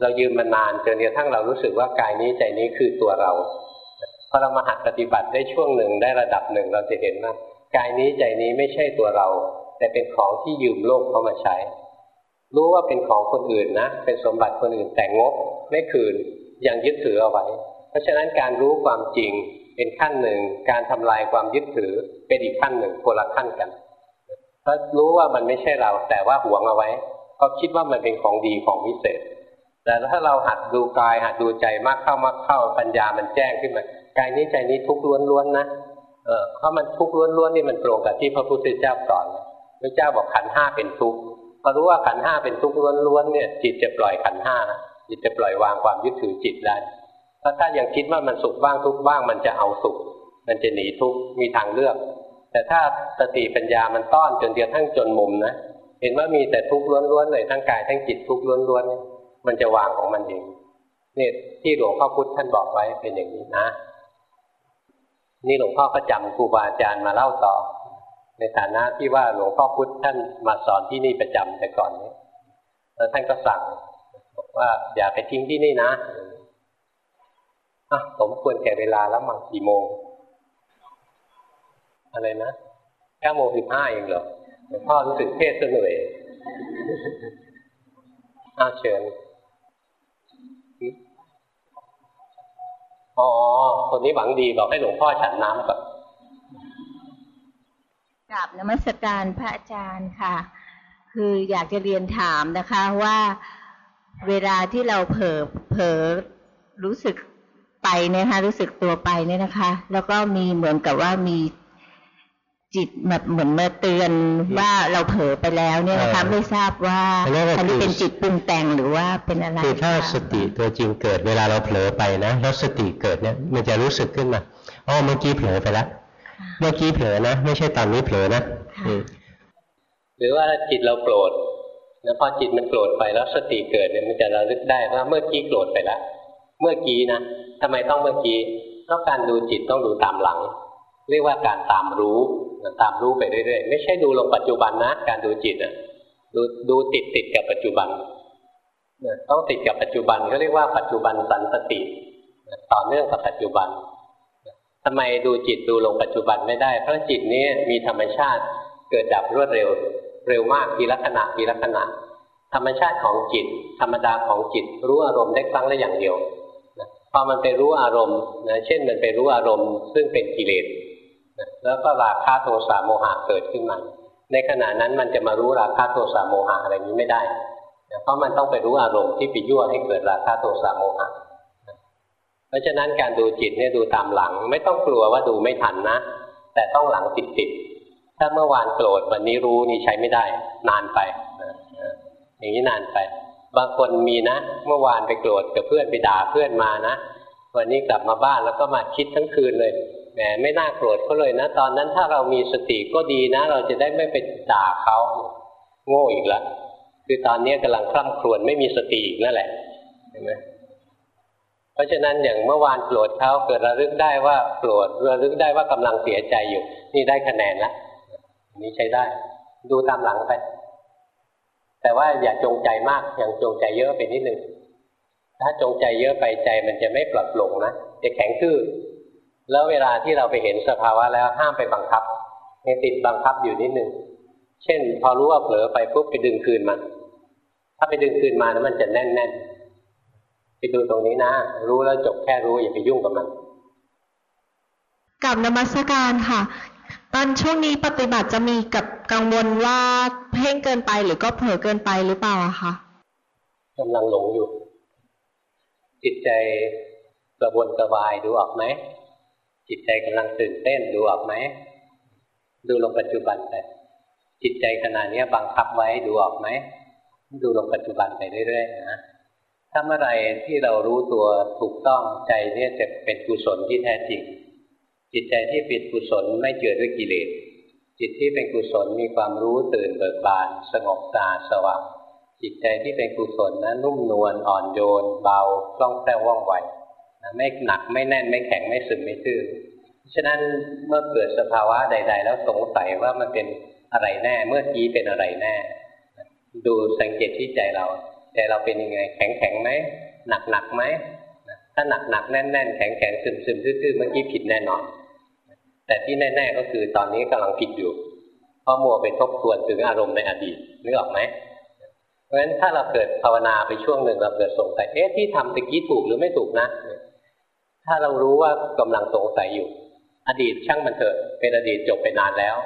เรายืมมานานจนกระทั่งเรารู้สึกว่ากายนี้ใจนี้คือตัวเราพอเรามาหัดปฏิบัติได้ช่วงหนึ่งได้ระดับหนึ่งเราจะเห็นว่ากายนี้ใจนี้ไม่ใช่ตัวเรา แต่เป็นของที่ยืมโลกเขามาใช้ รู้ว่าเป็นของคนอื่นนะ เป็นสมบัติคนอื่นแต่งบไม่คืนยังยึดถือเอาไว้ เพราะฉะนั้นการรู้ความจริง เป็นขั้นหนึ่ง การทำลายความยึดถือเป็นอีกขั้นหนึ่งคนละขั้นกันถ้ารู้ว่ามันไม่ใช่เรา แต่ว่าหวงเอาไว้ก็คิดว่ามันเป็นของดีของพิเศษ แต่ถ้าเราหัดดูกายหัดดูใจมากเข้ามากเข้าปัญญามันแจ้งขึ้นมากายนี้ใจนี้ทุกข์ล้วนๆนะเออเพราะมันทุกข์ล้วนๆนี่มันตรงกับที่พระพุทธเจ้าสอนพระเจ้าบอกขันห้าเป็นทุกข์พอรู้ว่าขันห้าเป็นทุกข์ล้วนๆเนี่ยจิตจะปล่อยขันห้านะจิตจะปล่อยวางความยึดถือจิตได้ ถ้าถ้ายังคิดว่ามันสุขบ้างทุกบ้าง มันจะเอาสุข มันจะหนีทุกข์มีทางเลือก แต่ถ้าสติปัญญามันต้อนจนเดียวทั้งจนมุมนะเห็นว่ามีแต่ทุกข์ล้วนๆเลยทั้งกายทั้งจิตทุกข์ล้วนๆมันจะวางของมันเองเนี่ยที่หลวงพ่อพุธท่านบอกไว้เป็นอย่างนี้นะ นี่หลวงพ่อก็จำครูบาอาจารย์มาเล่าต่อ ในฐานะที่ว่าหลวงพ่อพุธท่านมาสอนที่นี่ประจำแต่ก่อนนี้แล้วท่านก็สั่งบอกว่าอย่าไปทิ้งที่นี่นะ อะสมควรแก่เวลาแล้วมั้งกี่โมง อะไรนะแค่โมงสิบห้าเองเหรอหลวงพ่อรู้สึกเทศเสนื่อยอาเชิญอ๋อ คนนี้หวังดีบอกให้หลวงพ่อฉันน้ำก่อนกราบนมัสการพระอาจารย์ค่ะ คืออยากจะเรียนถามนะคะว่าเวลาที่เราเผลอเผลอรู้สึก ไปเนี่ยคะรู้สึกตัวไปเนี่ยนะคะ แล้วก็มีเหมือนกับว่ามีจิตแบบเหมือนมาเตือนว่าเราเผลอไปแล้วเนี่ยนะคะไม่ทราบว่าอันนี้เป็นจิตปรุงแต่งหรือว่าเป็นอะไรคือถ้าสติตัวจริงเกิดเวลาเราเผลอไปนะแล้วสติเกิดเนี่ยมันจะรู้สึกขึ้นมาอ๋อเมื่อกี้เผลอไปแล้วเมื่อกี้เผลอนะ ไม่ใช่ตอนนี้เผลอนะหรือว่าจิตเราโกรธแล้วพอจิตมันโกรธไปแล้วสติเกิดเนี่ยมันจะระลึกได้ว่าเมื่อกี้โกรธไปแล้ว เมื่อกี้นะทำไมต้องเมื่อกี้เพราะการดูจิตต้องดูตามหลัง เรียกว่าการตามรู้ตามรู้ไปเรื่อยๆไม่ใช่ดูลงปัจจุบันนะ การดูจิตอะดูดูติดติดกับปัจจุบันต้องติดกับปัจจุบันเขาเรียกว่าปัจจุบันสันสติต่อเนื่องกับปัจจุบันทำไมดูจิตดูลงปัจจุบันไม่ได้ เพราะจิตนี้มีธรรมชาติเกิดดับรวดเร็ว เร็วมากทีละขณะทีละขณะ ธรรมชาติของจิต ธรรมดาของจิตรู้อารมณ์ได้ครั้งละอย่างเดียว อมันไปรู้อารมณ์นะเช่นมันไปรู้อารมณ์ ซึ่งเป็นกิเลสแล้วก็ราคะโทสะโมหะเกิดขึ้นมา ในขณะนั้นมันจะมารู้ราคะโทสะโมหะอะไรนี้ไม่ได้เพราะมันต้องไปรู้อารมณ์ที่ไปยั่วให้เกิดราคะโทสะโมหะเพราะฉะนั้นการดูจิตเนี่ยดูตามหลัง ไม่ต้องกลัวว่าดูไม่ทันนะ แต่ต้องหลังติดติดถ้าเมื่อวานโกรธวันนี้รู้นี่ใช้ไม่ได้ นานไปอย่างนี้นานไป บางคนมีนะ เมื่อวานไปโกรธกับเพื่อนไปด่าเพื่อนมานะ วันนี้กลับมาบ้านแล้วก็มาคิดทั้งคืนเลยแหมไม่น่าโกรธเขาเลยนะ ตอนนั้นถ้าเรามีสติก็ดีนะ เราจะได้ไม่ไปด่าเขาโง่อีกล้วคือตอนนี้กำลังคร่ำครวญไม่มีสติอีกนั่นแหละเห็นไหมเพราะฉะนั้นอย่างเมื่อวานโกรธเขาเกิดระลึกได้ว่าโกรธระลึกได้ว่ากำลังเสียใจอยู่ นี่ได้คะแนนละนี้ใช้ได้ ดูตามหลังไป แต่ว่าอย่าจงใจมากอย่างจงใจเยอะไปนิดนึงถ้าจงใจเยอะไปใจมันจะไม่ปลอดโปร่งนะจะแข็งทื่อแล้วเวลาที่เราไปเห็นสภาวะแล้วห้ามไปบังคับยังติดบังคับอยู่นิดนึงเช่น พอรู้ว่าเผลอไปปุ๊บไปดึงคืนมันถ้าไปดึงคืนมานะมันจะแน่นแน่นไปดูตรงนี้นะ รู้แล้วจบแค่รู้อย่าไปยุ่งกับมันกับนมัสการค่ะ ตอนช่วงนี้ปฏิบัติจะมีกับกังวลว่าเพ่งเกินไปหรือก็เผลอเกินไปหรือเปล่าคะกำลังหลงอยู่ จิตใจกระวนกระวายดูออกไหมจิตใจกำลังตื่นเต้นดูออกไหมดูลงปัจจุบันไปจิตใจขณะนี้บังคับไว้ดูออกไหมดูลงปัจจุบันไปเรื่อยๆนะถ้าเมื่อไรที่เรารู้ตัวถูกต้องใจเนี่ยจะเป็นกุศลที่แท้จริง จิตใจที่เป็นกุศลไม่เกิดด้วยกิเลส จิตที่เป็นกุศลมีความรู้ตื่นเบิกบาน สงบตาสว่างจิตใจที่เป็นกุศลนั้นนุ่มนวลอ่อนโยน เบาคล่องแคล่วว่องไวไม่หนักไม่แน่นไม่แข็งไม่ซึมไม่ตื้อฉะนั้นเมื่อเกิดสภาวะใด ๆ แล้วสงสัยว่ามันเป็นอะไรแน่ เมื่อกี้เป็นอะไรแน่ ดูสังเกตที่ใจเราใจเราเป็นยังไง แข็งแข็งไหมหนักหนักไหมถ้าหนักหนักแน่นแน่นแข็งแข็งซึมซึมทื่อๆเมื่อกี้ผิดแน่นอน แต่ที่แน่ ๆ ก็คือตอนนี้กำลังผิดอยู่ เพราะมัวไปทบทวนถึงอารมณ์ในอดีตนึกออกไหมเพราะฉะนั้นถ้าเราเกิดภาวนาไปช่วงหนึ่งเราเกิดสงสัยเอ๊ะที่ทำตะกี้ถูกหรือไม่ถูกนะ ถ้าเรารู้ว่ากำลังสงสัยอยู่ อดีตช่างมันเถอะเป็นอดีตจบไปนานแล้ว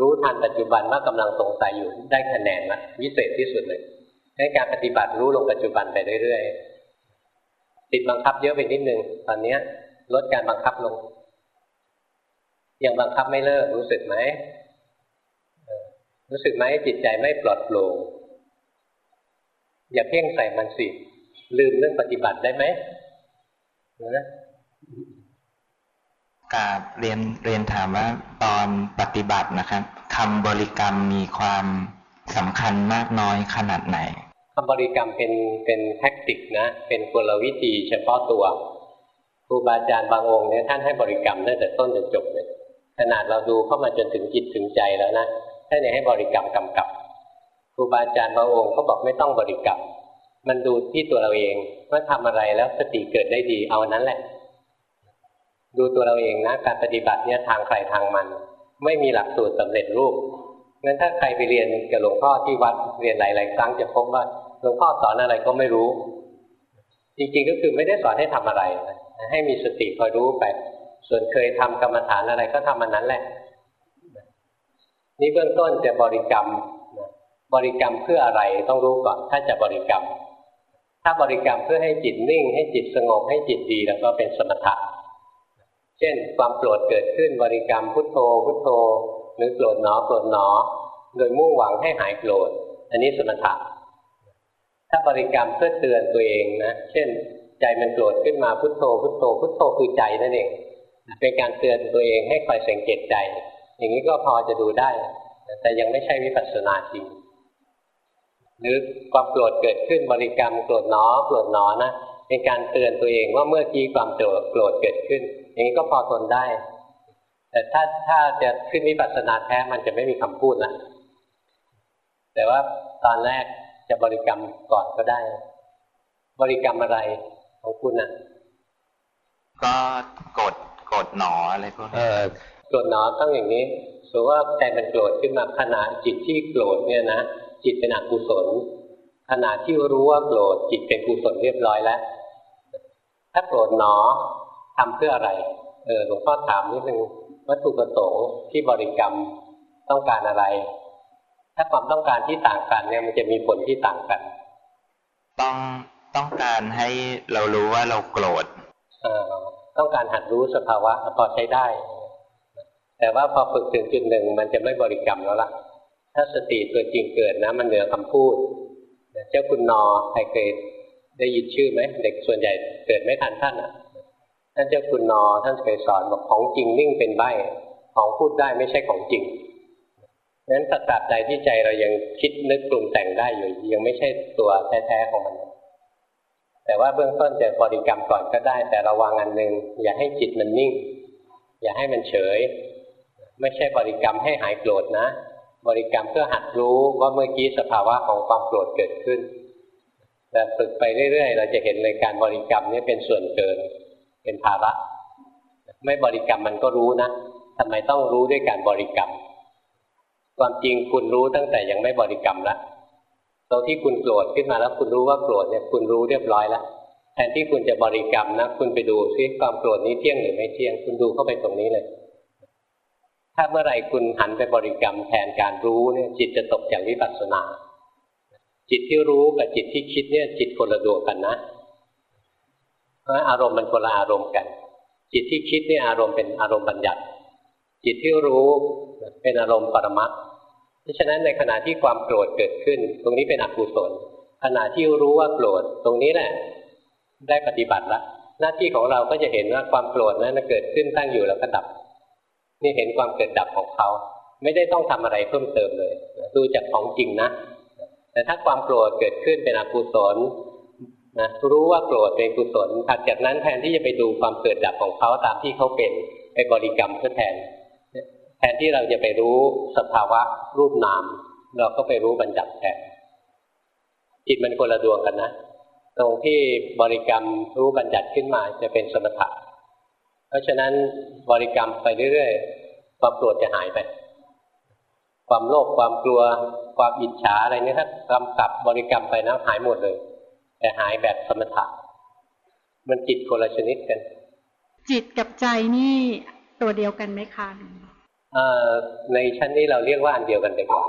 รู้ทันปัจจุบันว่ากำลังสงสัยอยู่ได้คะแนนละวิเศษที่สุดเลยในการปฏิบัติรู้ลงปัจจุบันไปเรื่อยๆติดบังคับเยอะไปนิดนึงตอนนี้ลดการบังคับลง ยังบังคับไม่เลิกรู้สึกไหมรู้สึกไหมจิตใจไม่ปลอดโปร่งอย่าเพ่งใส่มันสิ ลืมเรื่องปฏิบัติได้ไหมนะกาบเรียนเรียนถามว่าตอนปฏิบัตินะครับคำบริกรรมมีความสำคัญมากน้อยขนาดไหนคำบริกรรมเป็นเป็นแท็กติกนะ เป็นกลวิธีเฉพาะตัวครูบาอาจารย์บางองค์เนี่ยท่านให้บริกรรมตั้งแต่ต้นจนจบเลย ขนาดเราดูเข้ามาจนถึงจิตถึงใจแล้วนะท่านยังให้บริกรรมกำกับครูบาอาจารย์บางองค์เขาบอกไม่ต้องบริกรรมมันดูที่ตัวเราเองว่าทำอะไรแล้วสติเกิดได้ดีเอานั้นแหละ ดูตัวเราเองนะ การปฏิบัติเนี่ยทางใครทางมัน ไม่มีหลักสูตรสำเร็จรูปงั้นถ้าใครไปเรียนกับหลวงพ่อที่วัดเรียนหลาย ๆ ครั้งจะพบว่าหลวงพ่อสอนอะไรก็ไม่รู้ จริงๆก็คือไม่ได้สอนให้ทำอะไร ให้มีสติคอยรู้ไป ส่วนเคยทำกรรมฐานอะไรก็ทำมันนั้นแหละนี่เบื้องต้นจะบริกรรมบริกรรมเพื่ออะไรต้องรู้ก่อน ถ้าจะบริกรรม ถ้าบริกรรมเพื่อให้จิตนิ่ง ให้จิตสงบให้จิตดีแล้วก็เป็นสมถะเช่น ความโกรธเกิดขึ้นบริกรรมพุทโธ พุทโธ หรือโกรธหนอโกรธหนอ โดยมุ่งหวังให้หายโกรธอันนี้สมถะถ้าบริกรรมเพื่อเตือนตัวเองนะ เช่น ใจมันโกรธขึ้นมาพุทโธ พุทโธ พุทโธคือใจนั่นเอง เป็นการเตือนตัวเองให้คอยสังเกตใจ อย่างนี้ก็พอจะดูได้ แต่ยังไม่ใช่วิปัสสนาจริง หรือความโกรธเกิดขึ้นบริกรรมโกรธหนอโกรธหนอนะเป็นการเตือนตัวเองว่าเมื่อกี้ความโกรธโกรธเกิดขึ้น อย่างนี้ก็พอทนได้ แต่ถ้าถ้าจะขึ้นวิปัสสนาแท้มันจะไม่มีคำพูดละแต่ว่าตอนแรกจะบริกรรมก่อนก็ได้ บริกรรมอะไรของคุณอะ ก็กด กดหนออะไรพวกนี้โกรธหนอต้องอย่างนี้สมมติว่าใจมันโกรธขึ้นมาขณะจิตที่โกรธเนี่ยนะจิตเป็นอกุศลขณะที่รู้ว่าโกรธจิตเป็นกุศลเรียบร้อยแล้ว ถ้าโกรธหนอทำเพื่ออะไร เออหลวงพ่อถามนิดนึงวัตถุประสงค์ที่บริกรรมต้องการอะไร ถ้าความต้องการที่ต่างกันเนี่ยมันจะมีผลที่ต่างกัน ต้องต้องการให้เรารู้ว่าเราโกรธเออ ต้องการหัดรู้สภาวะพอใช้ได้ แต่ว่าพอฝึกถึงจุดหนึ่งมันจะไม่บริกรรมแล้วล่ะ ถ้าสติตัวจริงเกิดนะ มันเหนือคำพูด เจ้าคุณนอใครเคยได้ยินชื่อไหมเด็กส่วนใหญ่เกิดไม่ทันท่านอะท่านเจ้าคุณนอท่านเคยสอนบอกของจริงนิ่งเป็นใบของพูดได้ไม่ใช่ของจริงนั้นตราบใดที่ใจเรายังคิดนึกปรุงแต่งได้อยู่ยังไม่ใช่ตัวแท้ๆของมัน แต่ว่าเบื้องต้นจะบริกรรมก่อนก็ได้ แต่ระวังอันหนึ่งอย่าให้จิตมันนิ่ง อย่าให้มันเฉย ไม่ใช่บริกรรมให้หายโกรธนะ บริกรรมเพื่อหัดรู้ว่าเมื่อกี้สภาวะของความโกรธเกิดขึ้น แต่ฝึกไปเรื่อยๆ เราจะเห็นเลยการบริกรรมนี่เป็นส่วนเกิน เป็นภาระ ไม่บริกรรมมันก็รู้นะทำไมต้องรู้ด้วยการบริกรรม ความจริงคุณรู้ตั้งแต่ยังไม่บริกรรมแล้ว ตอนที่คุณโกรธขึ้นมาแล้วคุณรู้ว่าโกรธเนี่ยคุณรู้เรียบร้อยแล้วแทนที่คุณจะบริกรรมนะคุณไปดูซิความโกรธนี้เที่ยงหรือไม่เที่ยง คุณดูเข้าไปตรงนี้เลย ถ้าเมื่อไรคุณหันไปบริกรรมแทนการรู้เนี่ยจิตจะตกจากวิปัสสนา จิตที่รู้กับจิตที่คิดเนี่ย จิตคนละดวงกันนะเพราะอารมณ์มันคนละอารมณ์กัน จิตที่คิดเนี่ยอารมณ์เป็นอารมณ์บัญญัติ จิตที่รู้เป็นอารมณ์ปรมัตเพ ราะฉะนั้นในขณะที่ความโกรธเกิดขึ้น ตรงนี้เป็นอกุศลขณะที่รู้ว่าโกรธตรงนี้แหละได้ปฏิบัติละหน้าที่ของเราก็จะเห็นว่าความโกรธนั้นเกิดขึ้นตั้งอยู่แล้วก็ดับ นี่เห็นความเกิดดับของเขา ไม่ได้ต้องทำอะไรเพิ่มเติมเลย ดูจากของจริงนะ แต่ถ้าความโกรธเกิดขึ้นเป็นอกุศลนะรู้ว่าโกรธเป็นกุศลถัดจากนั้นแทนที่จะไปดูความเกิดดับของเขาตามที่เขาเป็นไปไปบริกรรมเพื่อแทน แทนที่เราจะไปรู้สภาวะรูปนาม เราก็ไปรู้บัญญัติแทนจิตมันคนละดวงกันนะ ตรงที่บริกรรมรู้บัญญัติขึ้นมาจะเป็นสมถะเพราะฉะนั้นบริกรรมไปเรื่อยๆความโกรธจะหายไป ความโลภความกลัว ความอิจฉาอะไรนี่ถ้ากำกับบริกรรมไปนะหายหมดเลย แต่หายแบบสมถะมันจิตคนละชนิดกัน จิตกับใจนี่ตัวเดียวกันไหมคะ ในชั้นนี้เราเรียกว่าอันเดียวกันไปก่อน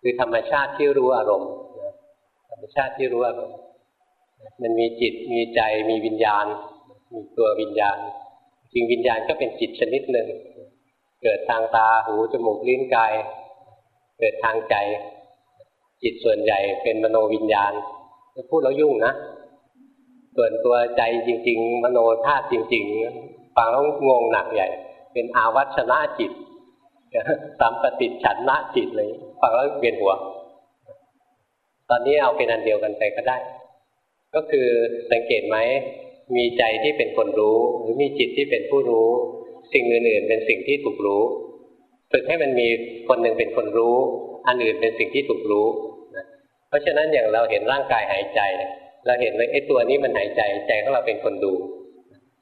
คือธรรมชาติที่รู้อารมณ์ธรรมชาติที่รู้อารมณ์มันมีจิตมีใจมีวิญญาณ มีตัววิญญาณ จริงวิญญาณก็เป็นจิตชนิดหนึ่งเกิดทางตาหูจมูกลิ้นกาย เกิดทางใจ จิตส่วนใหญ่เป็นมโนวิญญาณพูดแล้วยุ่งนะส่วนตัวใจจริง ๆ มโนธาตุจริง ๆ ฟังแล้วงงหนักใหญ่ เป็นอาวัชนะจิต สัมปติฉันนะจิตเลยฟังแล้วเวียนหัว ตอนนี้เอาเป็นอันเดียวกันไปก็ได้ ก็คือสังเกตไหมมีใจที่เป็นคนรู้ หรือมีจิตที่เป็นผู้รู้ สิ่งอื่นๆ เป็นสิ่งที่ถูกรู้ฝึกให้มันมีคนหนึ่งเป็นคนรู้ อันอื่นเป็นสิ่งที่ถูกรู้นะเพราะฉะนั้นอย่างเราเห็นร่างกายหายใจ เราเห็นว่าไอ้ตัวนี้มันหายใจใจของเราเป็นคนดู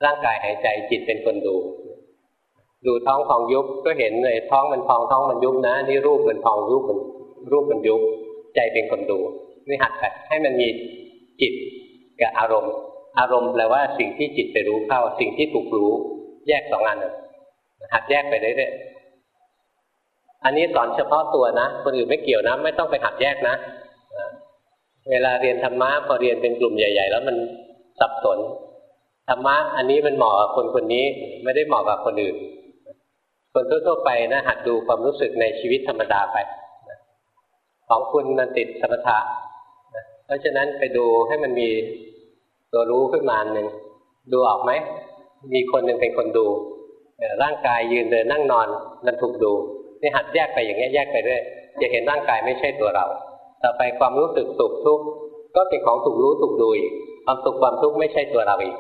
ร่างกายหายใจจิตเป็นคนดู ดูท้องพองยุบก็เห็นเลยท้องมันพองท้องมันยุบนะ นี่รูปมันพองรูปมันรูปมันยุบใจเป็นคนดูนี่หัดไปให้มันมีจิตกับอารมณ์ อารมณ์แปลว่าสิ่งที่จิตไปรู้เข้า สิ่งที่ถูกรู้ แยกสองอันหัดแยกไปเรื่อยๆอันนี้สอนเฉพาะตัวนะคนอื่นไม่เกี่ยวนะ ไม่ต้องไปหัดแยกนะเวลาเรียนธรรมะพอเรียนเป็นกลุ่มใหญ่ ๆ แล้วมันสับสนธรรมะอันนี้มันเหมาะกับคนคนนี้ไม่ได้เหมาะกับคนอื่น คนทั่วๆไปนะหัดดูความรู้สึกในชีวิตธรรมดาไปของคุณมันติดสมถะเพราะฉะนั้นไปดูให้มันมีตัวรู้ขึ้นมาหนึ่งดูออกไหมมีคนหนึ่งเป็นคนดูร่างกายยืนเดินนั่งนอนมันถูกดูนี่หัดแยกไปอย่างนี้แยกไปเรื่อยจะเห็นร่างกายไม่ใช่ตัวเรา ต่อไปความรู้สึกสุขทุกข์ก็เป็นของถูกรู้ถูกดูอีกความสุขความทุกข์ไม่ใช่ตัวเราอีก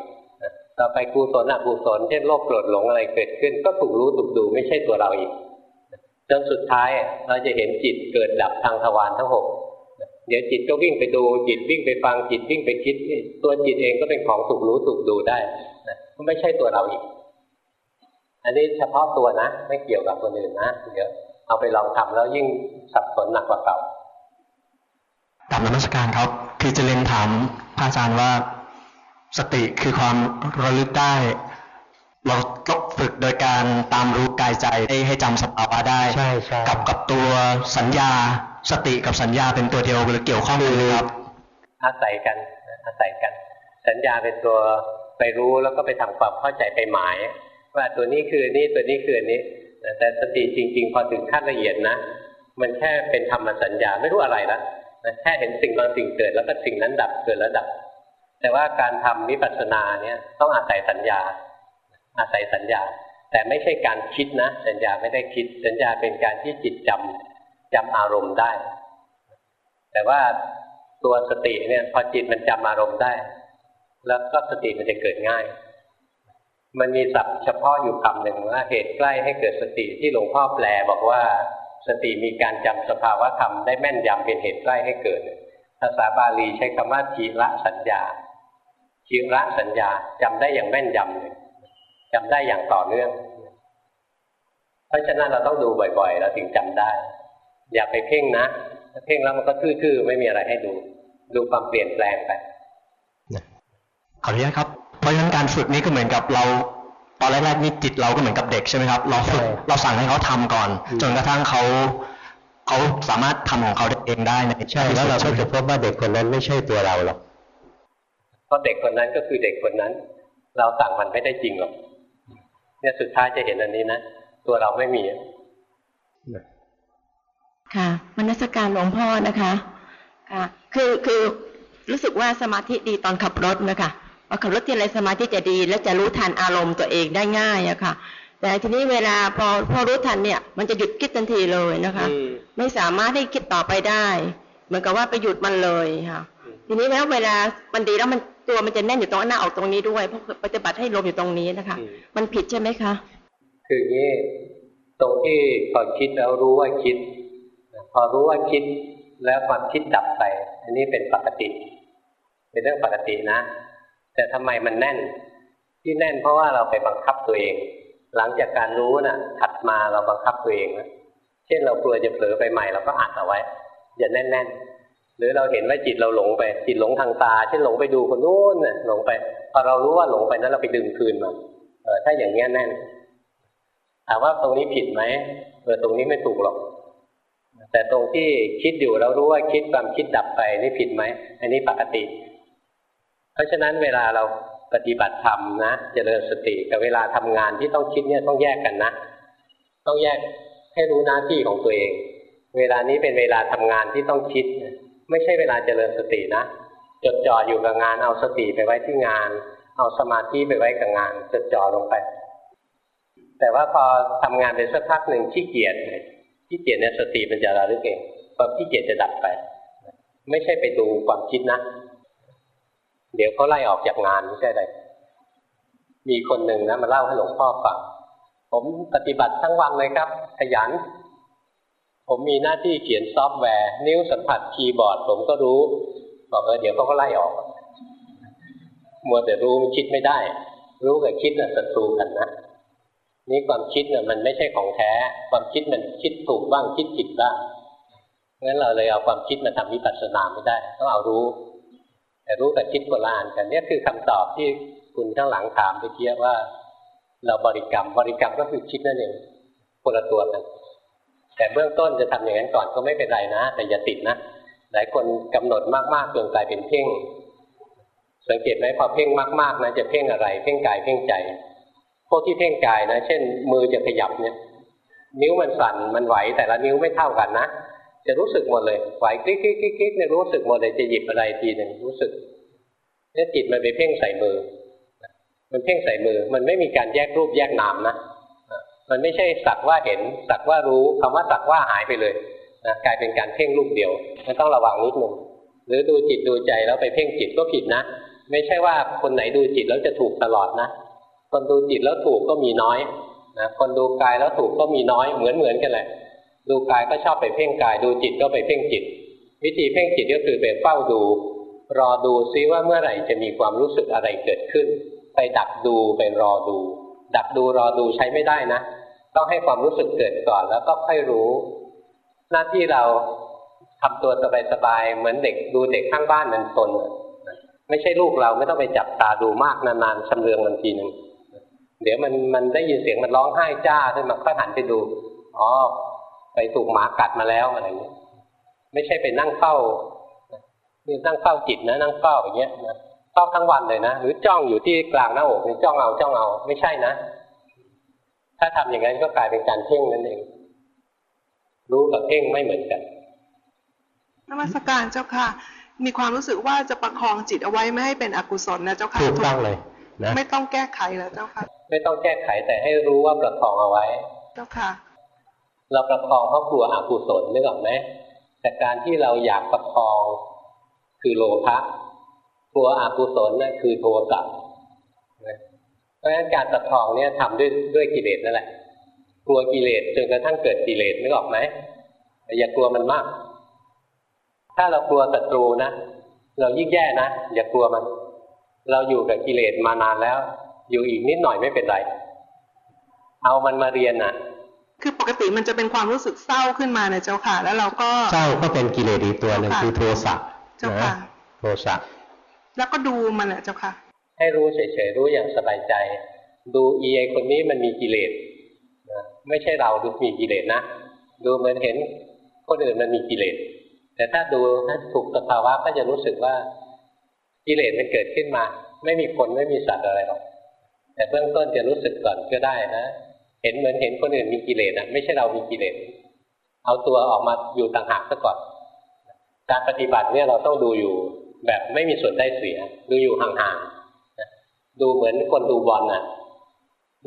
ต่อไปกุศลอกุศลเช่นโลภโกรธหลงอะไรเกิดขึ้น ก็ถูกรู้ถูกดูไม่ใช่ตัวเราอีกจนสุดท้ายเราจะเห็นจิตเกิดดับทางทวารทั้งหกเดี๋ยวจิตก็วิ่งไปดูจิตวิ่งไปฟังจิตวิ่งไปคิดตัวจิตเองก็เป็นของถูกรู้ถูกดูได้นะไม่ใช่ตัวเราอีก อันนี้เฉพาะตัวนะ ไม่เกี่ยวกับคนอื่นนะเดี๋ยวเอาไปลองทำแล้วยิ่งสับสนหนักกว่าเก่าตามนมัสการครับ คือจะเรียนถามพระอาจารย์ว่า สติคือความระลึกได้ เราต้องฝึกโดยการตามรู้กายใจให้ให้จำสภาวะได้ใช่ใช่กับกับตัวสัญญา สติกับสัญญาเป็นตัวเดียวหรือเกี่ยวข้องกันครับ อาศัยกันอาศัยกัน สัญญาเป็นตัวไปรู้แล้วก็ไปทำความเข้าใจไปหมาย ว่าตัวนี้คือนี้ตัวนี้คืออันนี้ แต่สติจริง ๆ พอถึงขั้นละเอียดนะ มันแค่เป็นธรรมสัญญาไม่รู้อะไรละแค่เห็นสิ่งบางสิ่งเกิดแล้วก็สิ่งนั้นดับเกิดแล้วดับ แต่ว่าการทำวิปัสสนาเนี่ยต้องอาศัยสัญญา อาศัยสัญญา แต่ไม่ใช่การคิดนะ สัญญาไม่ได้คิด สัญญาเป็นการที่จิตจำจำอารมณ์ได้ แต่ว่าตัวสติเนี่ยพอจิตมันจำอารมณ์ได้ แล้วก็สติมันจะเกิดง่าย มันมีศัพท์เฉพาะอยู่คำหนึ่งว่าเหตุใกล้ให้เกิดสติที่หลวงพ่อแปลบอกว่าสติมีการจำสภาวะธรรมได้แม่นยำเป็นเหตุใกล้ให้เกิด ภาษาบาลีใช้คำว่าทีละสัญญา ทีละสัญญาจำได้อย่างแม่นยำเลยจำได้อย่างต่อเนื่อง เพราะฉะนั้นเราต้องดูบ่อยๆเราถึงจำได้ อย่าไปเพ่งนะถ้าเพ่งแล้วมันก็ทื่อๆไม่มีอะไรให้ดู ดูความเปลี่ยนแปลงไปขออนุญาตครับ เพราะฉะนั้นการฝึกนี้ก็เหมือนกับเราตอนแรกๆนี่จิตเราก็เหมือนกับเด็กใช่ไหมครับ เราฝึกเราสั่งให้เขาทำก่อน จนกระทั่งเขาเขาสามารถทำของเขาเองได้ใช่แล้วเราก็จะพบว่าเด็กคนนั้นไม่ใช่ตัวเราหรอก เพราะเด็กคนนั้นก็คือเด็กคนนั้น เราสั่งมันไม่ได้จริงหรอกเนี่ยสุดท้ายจะเห็นอันนี้นะตัวเราไม่มีค่ะมนสการหลวงพ่อนะคะค่ะคือคือรู้สึกว่าสมาธิดีตอนขับรถนะคะพอขับรถที่ไรสมาธิจะดี และจะรู้ทันอารมณ์ตัวเองได้ง่ายอะค่ะ แต่ทีนี้เวลาพอพอรู้ทันเนี่ย มันจะหยุดคิดทันทีเลยนะคะ ไม่สามารถให้คิดต่อไปได้ เหมือนกับว่าไปหยุดมันเลยค่ะ ทีนี้แล้วเวลามันดีแล้วมัน ตัวมันจะแน่นอยู่ตรงหน้าออกตรงนี้ด้วยเพราะปฏิบัติให้ลมอยู่ตรงนี้นะคะ มันผิดใช่ไหมคะ คืองี้ตรงที่พอคิดแล้วรู้ว่าคิด พอรู้ว่าคิดแล้วความคิดดับไป อันนี้เป็นปกติ เป็นเรื่องปกตินะ แต่ทำไมมันแน่น ที่แน่นเพราะว่าเราไปบังคับตัวเอง หลังจากการรู้นะ่ะถัดมาเราบังคับตัวเองนะเช่นเรากลัวจะเผลอไปใหม่เราก็อัดเอาไว้อย่าแน่นๆ หรือเราเห็นว่าจิตเราหลงไป จิตหลงทางตาเช่นหลงไปดูคนนู้นน่ะหลงไปพอเรารู้ว่าหลงไปนั้นเราไปดึงคืนมาเออถ้าอย่างเงี้ยแน่นถามว่าตรงนี้ผิดไหมเออตรงนี้ไม่ถูกหรอก แต่ตรงที่คิดอยู่เรารู้ว่าคิดความคิดดับไปนี่ผิดไหมอันนี้ปกติ เพราะฉะนั้นเวลาเราปฏิบัติธรรมนะเจริญสติกับเวลาทำงานที่ต้องคิดเนี่ยต้องแยกกันนะ ต้องแยกให้รู้หน้าที่ของตัวเอง เวลานี้เป็นเวลาทำงานที่ต้องคิด ไม่ใช่เวลาเจริญสตินะจดจ่ออยู่กับงานเอาสติไปไว้ที่งาน เอาสมาธิไปไว้กับงานจดจ่อลงไป แต่ว่าพอทำงานไปสักพักหนึ่งขี้เกียจขี้เกียจเนี่ยสติมันจะระลึกเองความขี้เกียจจะดับไป ไม่ใช่ไปดูความคิดนะ เดี๋ยวเขาไล่ออกจากงานไม่ใช่อะไรมีคนหนึ่งนะมาเล่าให้หลวงพ่อฟังผมปฏิบัติทั้งวันเลยครับ ขยัน ผมมีหน้าที่เขียนซอฟต์แวร์ นิ้วสัมผัสคีย์บอร์ด ผมก็รู้ บอกเออเดี๋ยวเขาก็ไล่ออกมัวแต่รู้มันคิดไม่ได้ รู้กับคิดน่ะศัตรูกันนะนี่ความคิดเน่ยมันไม่ใช่ของแท้ ความคิดมันคิดถูกบ้างคิดผิดบ้างงั้นเราเลยเอาความคิดมาทำวิปัสสนาไม่ได้ต้องเอารู้ แต่รู้กับคิดโบราณกันนี่คือคำตอบที่คุณข้างหลังถามเมื่อกี้ว่า เราบริกรรมบริกรรมก็คือคิดนั่นเองคนละตัวกัน แต่เบื้องต้นจะทำอย่างนั้นก่อนก็ไม่เป็นไรนะ แต่อย่าติดนะ หลายคนกำหนดมากๆจนกลายเป็นเพ่ง สังเกตไหมพอเพ่งมากๆนะจะเพ่งอะไร เพ่งกายเพ่งใจ พวกที่เพ่งกายนะ เช่น มือจะขยับเนี่ย นิ้วมันสั่นมันไหว แต่ละนิ้วไม่เท่ากันนะ จะรู้สึกหมดเลย ไหวคลิกคลิกคลิกคลิกเนี่ยรู้สึกหมดเลย จะหยิบอะไรทีหนึ่งรู้สึกเนี่ยจิตมันไปเพ่งใส่มือ มันเพ่งใส่มือ มันไม่มีการแยกรูปแยกนามนะ มันไม่ใช่สักว่าเห็นสักว่ารู้คำว่าสักว่าหายไปเลยนะกลายเป็นการเพ่งรูปเดียวมันต้องระวังนิดนึงหรือดูจิตดูใจแล้วไปเพ่งจิตก็ผิดนะ ไม่ใช่ว่าคนไหนดูจิตแล้วจะถูกตลอดนะ คนดูจิตแล้วถูกก็มีน้อยนะคนดูกายแล้วถูกก็มีน้อยเหมือนเหมือนกันแหละดูกายก็ชอบไปเพ่งกาย ดูจิตก็ไปเพ่งจิต วิธีเพ่งจิตก็คือไปเฝ้าดู รอดูซิว่าเมื่อไหร่จะมีความรู้สึกอะไรเกิดขึ้น ไปดักดูไปรอดู ดักดูรอดูใช้ไม่ได้นะ ต้องให้ความรู้สึกเกิดก่อน แล้วก็ค่อยรู้ หน้าที่เราทำตัวสบายๆเหมือนเด็กดูเด็กข้างบ้านมันตนไม่ใช่ลูกเราไม่ต้องไปจับตาดูมากนานๆชำเลืองมันทีหนึ่งเดี๋ยวมันมันได้ยินเสียงมันร้องไห้จ้าขึ้นมาก็หันไปดูอ๋อไปถูกหมากัดมาแล้วอะไรเงี้ยไม่ใช่ไปนั่งเฝ้านี่นั่งเฝ้าจิตนะนั่งเฝ้าอย่างเงี้ยนะ เฝ้าทั้งวันเลยนะหรือจ้องอยู่ที่กลางหน้าอกนี่จ้องเอาจ้องเอาไม่ใช่นะ ถ้าทำอย่างนั้นก็กลายเป็นการเพ่งนั่นเอง รู้กับเพ่งไม่เหมือนกันนมัสการเจ้าค่ะ มีความรู้สึกว่าจะประคองจิตเอาไว้ไม่ให้เป็นอกุศลนะเจ้าค่ะถูกต้องเลยนะไม่ต้องแก้ไขแล้วเจ้าค่ะ ไม่ต้องแก้ไขแต่ให้รู้ว่าประคองเอาไว้ เจ้าค่ะ เราประคองเพราะกลัวอกุศลนึกออกไหมแต่การที่เราอยากประคองคือโลภะ กลัวอกุศลนั่นคือโทสะเพราะฉะนั้นการประคองเนี่ยทำด้วยด้วยกิเลสนั่นแหละ กลัวกิเลสจนกระทั่งเกิดกิเลสนึกออกไหมอย่ากลัวมันมาก ถ้าเรากลัวศัตรูนะเรายิ่งแย่นะอย่ากลัวมัน เราอยู่กับกิเลสมานานแล้ว อยู่อีกนิดหน่อยไม่เป็นไร เอามันมาเรียนน่ะคือปกติมันจะเป็นความรู้สึกเศร้าขึ้นมาเนี่ยเจ้าค่ะ แล้วเราก็เศร้าก็เป็นกิเลสอีกตัวหนึ่งคือโทสะเจ้าค่ะโทสะ แล้วก็ดูมันอะเจ้าค่ะ ให้รู้เฉยๆรู้อย่างสบายใจ ดูเอีไอคนนี้มันมีกิเลสนะไม่ใช่เราดูมีกิเลสนะดูเหมือนเห็นคนอื่นมันมีกิเลสแต่ถ้าดูนะถูกสภาวะก็จะรู้สึกว่ากิเลสมันเกิดขึ้นมา ไม่มีคนไม่มีสัตว์อะไรหรอกแต่เบื้องต้นจะรู้สึกก่อนก็ได้นะเห็นเหมือนเห็นคนอื่นมีกิเลสนะไม่ใช่เรามีกิเลสเอาตัวออกมาอยู่ต่างหากซะก่อน การปฏิบัติเนี่ยเราต้องดูอยู่ แบบไม่มีส่วนได้เสีย ดูอยู่ห่างๆดูเหมือนคนดูบอลน่ะ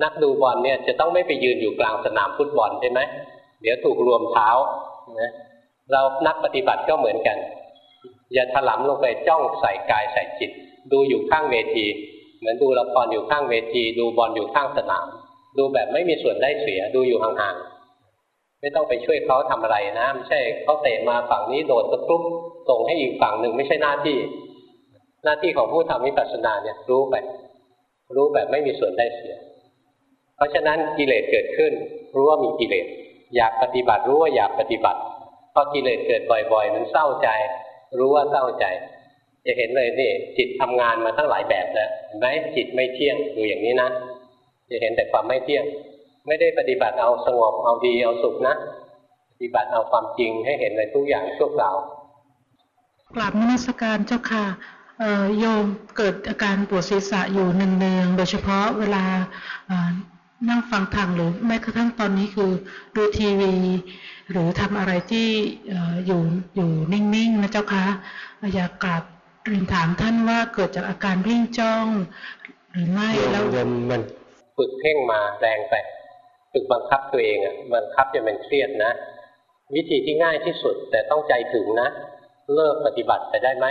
นักดูบอลเนี่ยจะต้องไม่ไปยืนอยู่กลางสนามฟุตบอลใช่ไหมเดี๋ยวถูกรวมเท้านะเรานักปฏิบัติก็เหมือนกัน อย่าถลำลงไปจ้องใส่กายใส่จิต ดูอยู่ข้างเวที เหมือนดูละครอยู่ข้างเวที ดูบอลอยู่ข้างสนาม ดูแบบไม่มีส่วนได้เสีย ดูอยู่ห่างๆ ไม่ต้องไปช่วยเขาทำอะไรนะไม่ใช่เขาเตะมาฝั่งนี้โดดตะครุบส่งให้อีกฝั่งหนึ่งไม่ใช่หน้าที่ หน้าที่ของผู้ทำวิปัสสนาเนี่ยรู้ไป รู้แบบไม่มีส่วนได้เสีย เพราะฉะนั้นกิเลสเกิดขึ้น รู้ว่ามีกิเลส อยากปฏิบัติรู้ว่าอยากปฏิบัติพอกิเลสเกิดบ่อย ๆ มันเศร้าใจ รู้ว่าเศร้าใจ จะเห็นเลยนี่จิตทำงานมาทั้งหลายแบบแล้วเห็นไหมจิตไม่เที่ยงดูอย่างนี้นะจะเห็นแต่ความไม่เที่ยง ไม่ได้ปฏิบัติเอาสงบเอาดีเอาสุขนะปฏิบัติเอาความจริงให้เห็นเลยทุกอย่างชั่วคราวกราบนมัสการเจ้าค่ะโยมเกิดอาการปวดศีรษะอยู่เนืองๆโดยเฉพาะเวลานั่งฟังธรรมหรือแม้กระทั่งตอนนี้คือดูทีวี หรือทำอะไรที่อยู่อยู่นิ่งๆนะเจ้าคะอยากกราบเรียนถามท่านว่าเกิดจากอาการริ่งจ้องหรือไม่แล้วมันฝึกเพ่งมาแรงไป ฝึกบังคับตัวเองอะบังคับจะเป็นเครียดนะ วิธีที่ง่ายที่สุด แต่ต้องใจถึงนะ เลิกปฏิบัติไปได้ไหม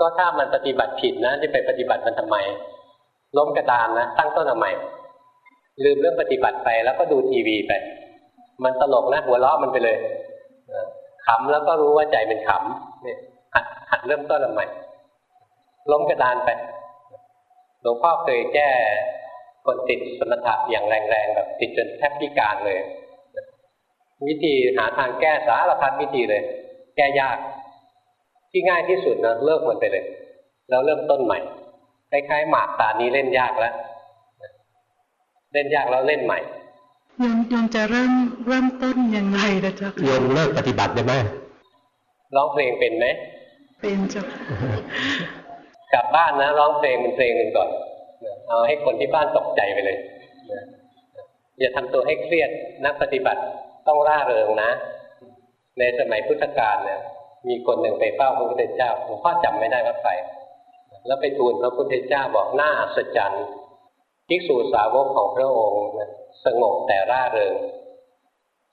ก็ถ้ามันปฏิบัติผิดนะที่ไปปฏิบัติมันทำไมล้มกระดานนะตั้งต้นทำไมลืมเรื่องปฏิบัติไปแล้วก็ดูทีวีไป มันตลกนะหัวเราะมันไปเลยขำแล้วก็รู้ว่าใจเป็นขำเนี่ยหัดหัดเริ่มต้นทำไมล้มกระดานไปหลวงพ่อเคยแก้ คนติดสมถะอย่างแรงๆแบบติดจนแทบพิการเลย วิธีหาทางแก้สารพัดวิธีเลย แก้ยากที่ง่ายที่สุดนะเลิกมันไปเลย แล้วเริ่มต้นใหม่คล้ายๆหมากตานี้เล่นยากแล้วเล่นยากแล้วเล่นใหม่ยมยมจะเริ่มเริ่มต้นยังไงนะจ๊ะโยมเลิกปฏิบัติได้ไหมร้องเพลงเป็นไหมเป็นจ้ะกลับบ้านนะร้องเพลงเป็นเพลงหนึ่งก่อน เอาให้คนที่บ้านตกใจไปเลยอย่าทำตัวให้เครียดนักปฏิบัติต้องร่าเริงนะ ในสมัยพุทธกาลเนี่ย มีคนหนึ่งไปเฝ้าพระพุทธเจ้าหลวงพ่อจำไม่ได้ว่าใครแล้วไปทูลพระพุทธเจ้าบอกหน้าอัศจรรย์ภิกษุสาวกของพระองค์สงบแต่ร่าเริง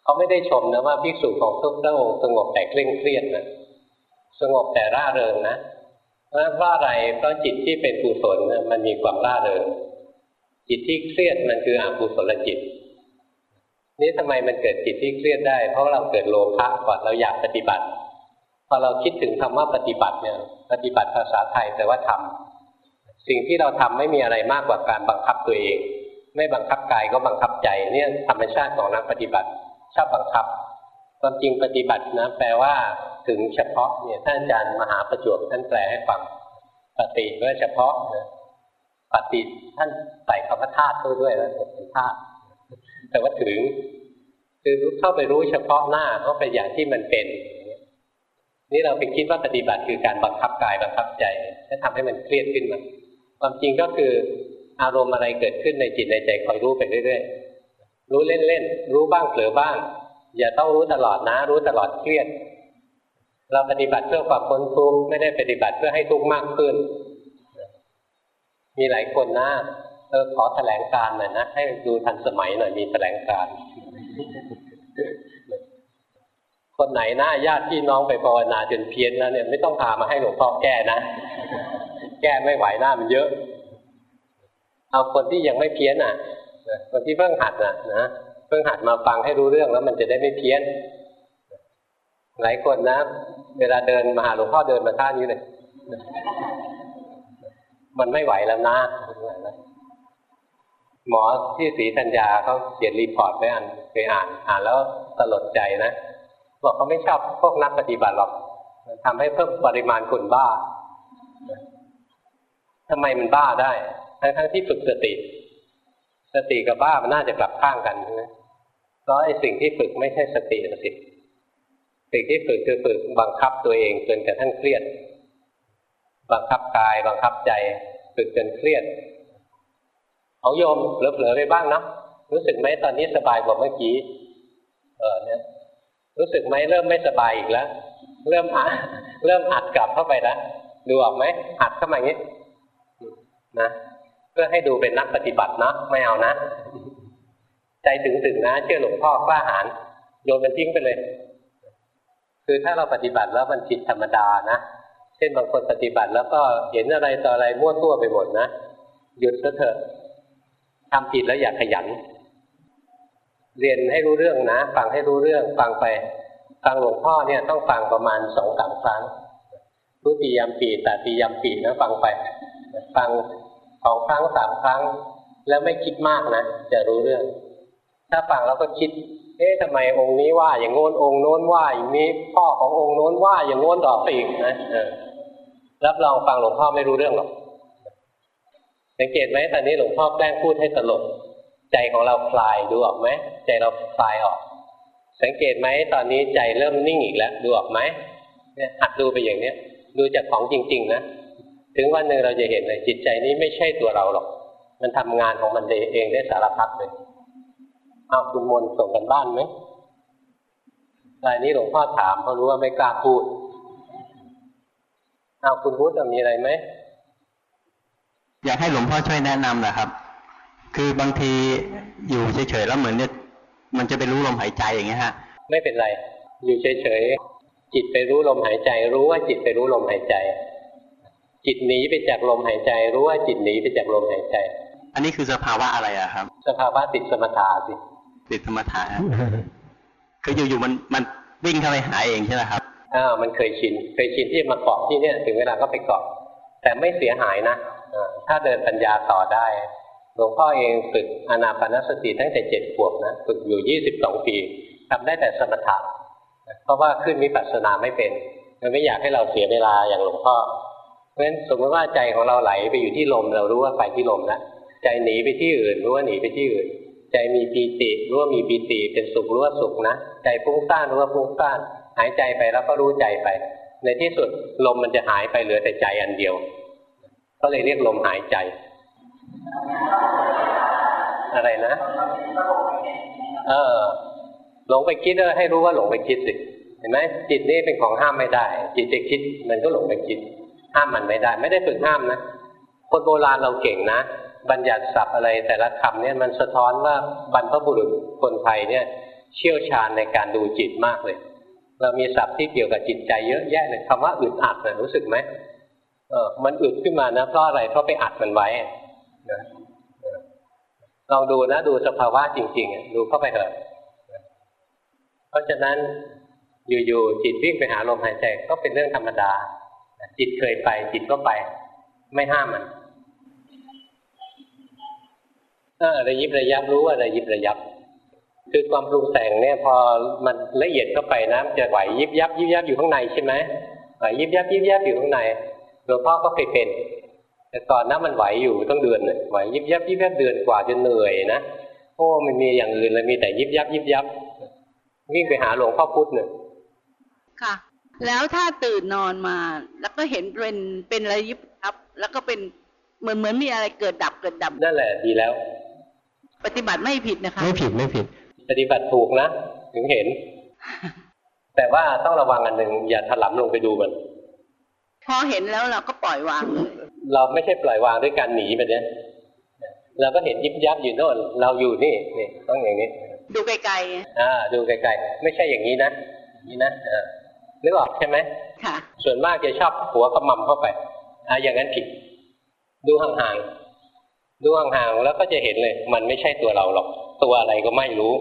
เขาไม่ได้ชมนะว่าภิกษุของทุกพระองค์สงบแต่เคร่งเครียดนะสงบแต่ร่าเริงนะ เพราะว่าอะไรเพราะจิตที่เป็นกุศลมันมีความร่าเริงจิตที่เครียดมันคืออกุศลจิต นี่ทำไมมันเกิดจิตที่เครียดได้ เพราะเราเกิดโลภะก่อนเราอยากปฏิบัติ พอเราคิดถึงคำว่าปฏิบัติเนี่ย ปฏิบัติภาษาไทยแต่ว่าทำสิ่งที่เราทำไม่มีอะไรมากกว่าการบังคับตัวเอง ไม่บังคับกายก็บังคับใจเนี่ยธรรมชาติของนักปฏิบัติชอบบังคับ ความจริงปฏิบัตินะแปลว่า ถึงเฉพาะเนี่ยท่านอาจารย์มหาประจวบท่านแปลให้ฟังปฏิเมื่อเฉพาะนะปฏิท่านใส่คำว่าธาตุด้วยแล้วเป็นธาตุแต่ว่าถึงคือเข้าไปรู้เฉพาะหน้าเข้าไปอย่างที่มันเป็น นี่เราไปคิดว่าปฏิบัติคือการบังคับกายบังคับใจจะทำให้มันเครียดขึ้นมาความจริงก็คืออารมณ์อะไรเกิดขึ้นในจิตในใจคอยรู้ไปเรื่อยๆรู้เล่นๆรู้บ้างเผลอบ้าง อย่าต้องรู้ตลอดนะ รู้ตลอดเครียด เราปฏิบัติเพื่อความพ้นทุกข์ไม่ได้ปฏิบัติเพื่อให้ทุกข์มากขึ้น มีหลายคนนะเออขอแถลงการหน่อยนะ ให้ดูทันสมัยหน่อยมีแถลงการ คนไหนหน้าญาติพี่น้องไปภาวนาจนเพี้ยนแล้วเนี่ยไม่ต้องพามาให้หลวงพ่อแก้นะ แก้ไม่ไหวหน้ามันเยอะ เอาคนที่ยังไม่เพี้ยนอะคนที่เพิ่งหัดน่ะนะเพิ่งหัดมาฟังให้รู้เรื่องแล้วมันจะได้ไม่เพี้ยน หลายคนนะ เวลาเดินมาหาหลวงพ่อเดินมาท่านี้เลยมันไม่ไหวแล้วนะ หมอที่ศรีธัญญาเขาเขียน report ไปอ่านเคยอ่านอ่านแล้วสลดใจนะบอกเขาไม่ชอบพวกนักปฏิบัติหรอกทำให้เพิ่มปริมาณคนบ้าทำไมมันบ้าได้ ทั้งทั้งที่ฝึกสติ สติกับบ้ามันน่าจะกลับข้างกันใช่ไหมเพราะไอ้สิ่งที่ฝึกไม่ใช่สติสิ สิ่งที่ฝึกคือฝึกบังคับตัวเองจนกระทั่งเครียด บังคับกายบังคับใจฝึกจนเครียดของโยมเผลอๆไปบ้างนะรู้สึกไหมตอนนี้สบายกว่าเมื่อกี้เออเนี่ยรู้สึกไหมเริ่มไม่สบายอีกแล้ว เริ่มอัดเริ่มอัดกลับเข้าไปแล้วดูออกไหมอัดเข้ามาอย่างนี้นะเพื่อให้ดูเป็นนักปฏิบัตินะไม่เอานะ ใจถึงถึงนะ เชื่อหลวงพ่อกล้าหาญโยนมันทิ้งไปเลย คือถ้าเราปฏิบัติแล้วมันจิตธรรมดานะเช่นบางคนปฏิบัติแล้วก็เห็นอะไรต่ออะไรมั่วตัวไปหมดนะหยุดซะเถอะทำผิดแล้วอย่าขยัน เรียนให้รู้เรื่องนะ ฟังให้รู้เรื่อง ฟังไป ฟังหลวงพ่อเนี่ยต้องฟังประมาณสองสามครั้งทุติยมปีแต่ติยมปีนะฟังไป ฟังสองครั้งสามครั้ง แล้วไม่คิดมากนะจะรู้เรื่อง ถ้าฟังแล้วก็คิด เอ๊ะทำไมองค์นี้ว่า อย่างโน้นองค์โน้นว่าอย่างนี้พ่อขององค์โน้นว่าอย่างโน้นดอกไปอีกนะรับรองฟังหลวงพ่อไม่รู้เรื่องหรอกสังเกตไหมตอนนี้หลวงพ่อแกล้งพูดให้ตลก ใจของเราคลายดูออกไหมใจเราคลายออก สังเกตไหมตอนนี้ใจเริ่มนิ่งอีกแล้วดูออกไหมเนี่ยหัดดูไปอย่างเนี้ย ดูจากของจริง ๆ นะถึงวันหนึ่งเราจะเห็นเลยจิตใจนี้ไม่ใช่ตัวเราหรอก มันทำงานของมันเองได้สารพัดเลย เอาคุณมนส่งกันบ้านไหมรายนี้หลวงพ่อถามเพราะรู้ว่าไม่กล้าพูดเอาคุณพุทธมีอะไรไหมอยากให้หลวงพ่อช่วยแนะนำนะครับ คือบางทีอยู่เฉยๆแล้วเหมือนเนี่ยมันจะไปรู้ลมหายใจอย่างเงี้ยฮะ ไม่เป็นไร อยู่เฉยๆจิตไปรู้ลมหายใจ รู้ว่าจิตไปรู้ลมหายใจ จิตหนีไปจากลมหายใจ รู้ว่าจิตหนีไปจากลมหายใจ อันนี้คือสภาวะอะไรอะครับ สภาวะติดสมถะสิ ติดสมถะคืออยู่ๆมันมันวิ่งเข้าไปหาเองใช่ไหมครับอ้าวมันเคยชินเคยชินที่มาเกาะที่เนี่ยถึงเวลาก็ไปเกาะ แต่ไม่เสียหายนะถ้าเดินปัญญาต่อได้หลวงพ่อเองฝึกอนาปานสติตั้งแต่เจ็ดขวบนะฝึกอยู่ยี่สิบสองปีทำได้แต่สมถะเพราะว่าขึ้นมิปัสสนาไม่เป็นมันไม่อยากให้เราเสียเวลาอย่างหลวงพ่อเพราะฉะนั้นสมมติว่าใจของเราไหลไปอยู่ที่ลมเรารู้ว่าไปที่ลมแล้วใจหนีไปที่อื่นรู้ว่าหนีไปที่อื่น ใจมีปีติรู้ว่ามีปีติเป็นสุขรู้ว่าสุขนะใจฟุ้งซ่านรู้ว่าฟุ้งซ่านหายใจไปแล้วก็รู้ใจไป ในที่สุดลมมันจะหายไปเหลือแต่ใจอันเดียว ก็เลยเรียกลมหายใจ อะไรนะ เออหลงไปคิดเออให้รู้ว่าหลงไปคิดสิเห็นไหมจิตนี่เป็นของห้ามไม่ได้ จิตจะคิดมันก็หลงไปคิด ห้ามมันไม่ได้ ไม่ได้ฝึกห้ามนะคนโบราณเราเก่งนะ บัญญัติศัพท์อะไรแต่ละคำเนี่ยมันสะท้อนว่าบรรพบุรุษคนไทยเนี่ยเชี่ยวชาญในการดูจิตมากเลย เรามีศัพท์ที่เกี่ยวกับจิตใจเยอะแยะเลยคำว่าอึดอัดนะรู้สึกไหมเออมันอึดขึ้นมานะเพราะอะไรเพราะไปอัดมันไว้นะลองดูนะดูสภาวะจริงๆดูเข้าไปเถอะเพราะฉะนั้นอยู่ๆจิตวิ่งไปหาลมหายใจก็เป็นเรื่องธรรมดา จิตเคยไปจิตก็ไป ไม่ห้ามมันเออ ระยิบระยับรู้ว่าระยิบระยับ คือความปรุงแต่งเนี่ยพอมันละเอียดเข้าไปนะจะไหวยิบยับยิบยับอยู่ข้างในใช่ไหมไหวยิบยับยิบยับอยู่ข้างในหลวงพ่อก็เคยเป็น แต่ก่อนนั้นมันไหวอยู่ต้องเดือนไหวยิบยับยิบยับเดือนกว่าจนเหนื่อยนะโอ้มันมีอย่างอื่นเลยมีแต่ยิบยับยิบยับวิ่งไปหาหลวงพ่อพุธหนึ่งค่ะ แล้วถ้าตื่นนอนมา แล้วก็เห็นเป็นเป็นอะไรยิบยับ แล้วก็เป็นเหมือนเหมือนมีอะไรเกิดดับเกิดดับนั่นแหละดีแล้ว ปฏิบัติไม่ผิดนะคะ ไม่ผิดไม่ผิด ปฏิบัติถูกนะ ถึงเห็น แต่ว่าต้องระวังอันหนึ่งอย่าถลำลงไปดูมัน พอเห็นแล้วเราก็ปล่อยวางเลยเราไม่ใช่ปล่อยวางด้วยการหนีไปเนี่ยเราก็เห็นยิบยับอยู่โน่น เราอยู่นี่นี่ต้องอย่างนี้ ดูไกลๆอ่า ดูไกลๆไม่ใช่อย่างนี้นะนี่นะอ่านึกออกใช่ไหมค่ะ ส่วนมากจะชอบหัวขมำเข้าไปอ่าอย่างนั้นผิด ดูห่างๆ ดูห่างๆแล้วก็จะเห็นเลย มันไม่ใช่ตัวเราหรอก ตัวอะไรก็ไม่รู้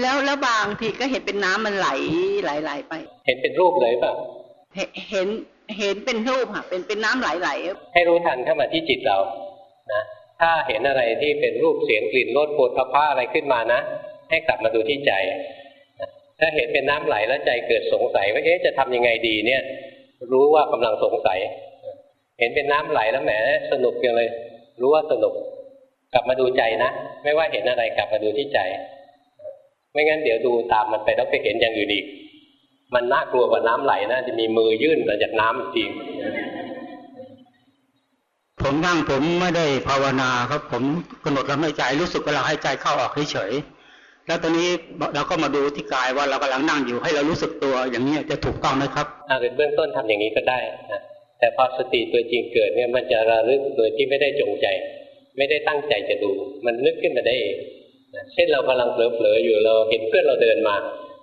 แล้วแล้วบางทีก็เห็นเป็นน้ำมันไหลไหลๆไป เห็นเป็นรูปเลยป่ะเห็นเห็นเป็นรูปค่ะ เป็นเป็นน้ำไหลๆให้รู้ทันเข้ามาที่จิตเรานะถ้าเห็นอะไรที่เป็นรูปเสียงกลิ่นรสโผฏฐะอะไรขึ้นมานะให้กลับมาดูที่ใจ ถ้าเห็นเป็นน้ำไหลแล้วใจเกิดสงสัยว่าเอ๊ะจะทำยังไงดีเนี่ย รู้ว่ากำลังสงสัย เห็นเป็นน้ำไหลแล้วแหมสนุกยังเลย รู้ว่าสนุก กลับมาดูใจนะ ไม่ว่าเห็นอะไรกลับมาดูที่ใจ ไม่งั้นเดี๋ยวดูตามมันไปแล้วไปเห็นอย่างอื่นอีก มันน่ากลัวกว่าน้ำไหลนะจะมีมือยื่นมาจากน้ำจริง ผมนั่งผมไม่ได้ภาวนาครับ ผมกำหนดลมหายใจรู้สึกเวลาหายใจเข้าออกเฉยๆแล้วตอนนี้เราก็มาดูที่กายว่าเรากำลังนั่งอยู่ให้เรารู้สึกตัวอย่างนี้จะถูกต้องไหมครับอ่าเป็นเบื้องต้นทำอย่างนี้ก็ได้นะ แต่พอสติตัวจริงเกิดเนี่ยมันจะระลึกโดยที่ไม่ได้จงใจ ไม่ได้ตั้งใจจะดู มันนึกขึ้นมาได้เองเช่นเรากำลังเผลอๆอยู่เราเห็นเพื่อนเราเดินมา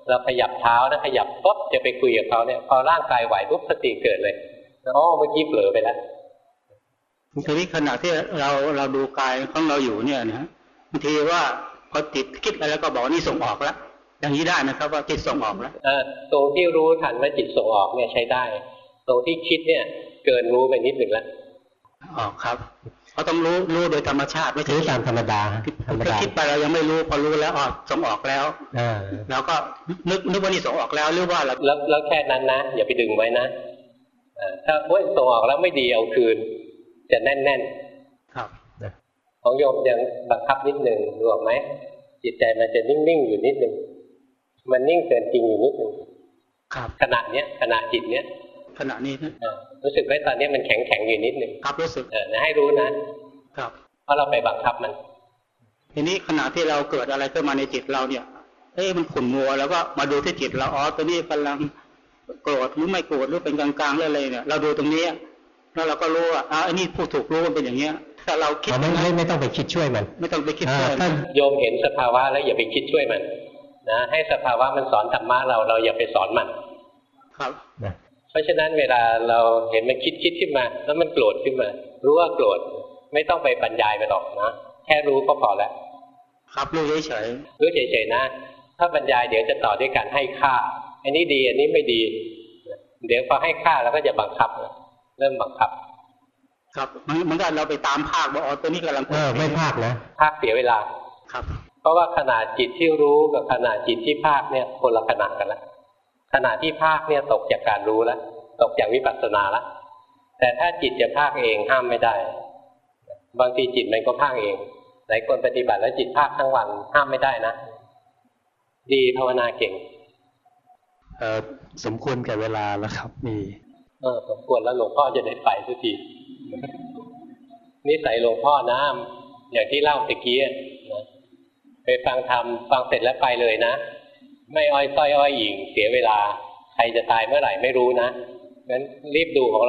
เราขยับเท้านะขยับปุ๊บจะไปคุยกับเขาเนี่ยพอร่างกายไหวปุ๊บสติเกิดเลยอ๋อเมื่อกี้เผลอไปแล้วทีนี้ขณะที่เราเราดูกายของเราอยู่เนี่ยนะบางทีว่าพอจิตคิดอะไรแล้วก็บอกว่านี่ส่งออกแล้วอย่างนี้ได้นะครับว่าจิตส่งออกแล้วเอ่อตรงที่รู้ทันว่าจิตส่งออกเนี่ยใช้ได้ ตรงที่คิดเนี่ย เกินรู้ไปนิดหนึ่งแล้วออกครับเขาต้องรู้รู้โดยธรรมชาติไม่ใช่รู้ตามธรรมดาธรรมถ้าดาคิดไปเรายังไม่รู้พอรู้แล้วออกส่งออกแล้วอ่าเราก็นึกนึกว่านี่ส่งออกแล้วหรือว่าเราแล้วแล้วแค่นั้นนะอย่าไปดึงไว้นะเอ่อถ้าเว้ยส่งออกแล้วไม่ดีเอาคืน จะแน่นแน่นครับๆของโยมยังบังคับนิดหนึ่งรู้ไหมจิตใจมันจะนิ่งๆอยู่นิดหนึ่งมันนิ่งเกินจริงอยู่นิดหนึ่งครับขณะเนี้ยขณะจิตเนี้ย ขณะนี้นะเอ่อรู้สึกไหมตอนนี้มันแข็งแข็งๆอยู่นิดหนึ่งครับรู้สึกเออนะให้รู้นะครับเพราะเราไปบังคับมัน ทีนี้ขณะที่เราเกิดอะไรขึ้นมาในจิตเราเนี่ยเอ้ยมันขุ่นมัวแล้วก็มาดูที่จิตเราอ๋อตัวนี้กำลังโกรธหรือไม่โกรธหรือเป็นกลางๆหรืออะไรเนี่ย เราดูตรงนี้แล้วเราก็รู้ว่าอ๋ออันนี้ผู้ถูกรู้มันเป็นอย่างเงี้ยถ้าเราคิดเราไม่ไม่ไม่ต้องไปคิดช่วยมัน ไม่ต้องไปคิดอ่าเพิ่มถ้าโยมเห็นสภาวะแล้วอย่าไปคิดช่วยมันนะให้สภาวะมันสอนธรรมะเราเราอย่าไปสอนมัน ครับนะเพ ราะฉะนั้นเวลาเราเห็นมันคิดคิดขึ้นมา แล้วมันโกรธขึ้นมา รู้ว่าโกรธไม่ต้องไปบรรยายไปหรอกนะแค่รู้ก็พอแล้วครับรู้เฉยรู้เฉยๆนะ ถ้าบรรยายเดี๋ยวจะต่อด้วยการให้ค่า อันนี้ดีอันนี้ไม่ดี เดี๋ยวพอให้ค่าแล้วก็จะบังคับนะเริ่มบังคับๆครับมันมันก็เราไปตามภาคว่าอ๋อตัวนี้กำลังโกเอรธอไม่พลาดนะภาคเสียเวลาครับ เพราะว่าขนาดจิตที่รู้กับขนาดจิตที่ภาคเนี่ยคนละขนาดกันละ ขณะที่ภาคเนี่ยตกจากการรู้แล้วตกจากวิปัสสนาละแต่ถ้าจิตจะภาคเองห้ามไม่ได้ บางทีจิตมันก็ภาคเองหลายคนปฏิบัติแล้วจิตภาคทั้งวันห้ามไม่ได้นะ ดีภาวนาเก่งเอ่อสมควรแก่เวลาแล้วครับ มีเออสมควรแล้วหลวงพ่อจะได้ไปสักทีนิสัยหลวงพ่อนะอย่างที่เล่าตะกี้อะนะไปฟังธรรมฟังเสร็จแล้วไปเลยนะ ไม่อ้อยต้อยอ้อยหญิงเสียเวลา ใครจะตายเมื่อไหร่ไม่รู้นะงั้นรีบดูของเรา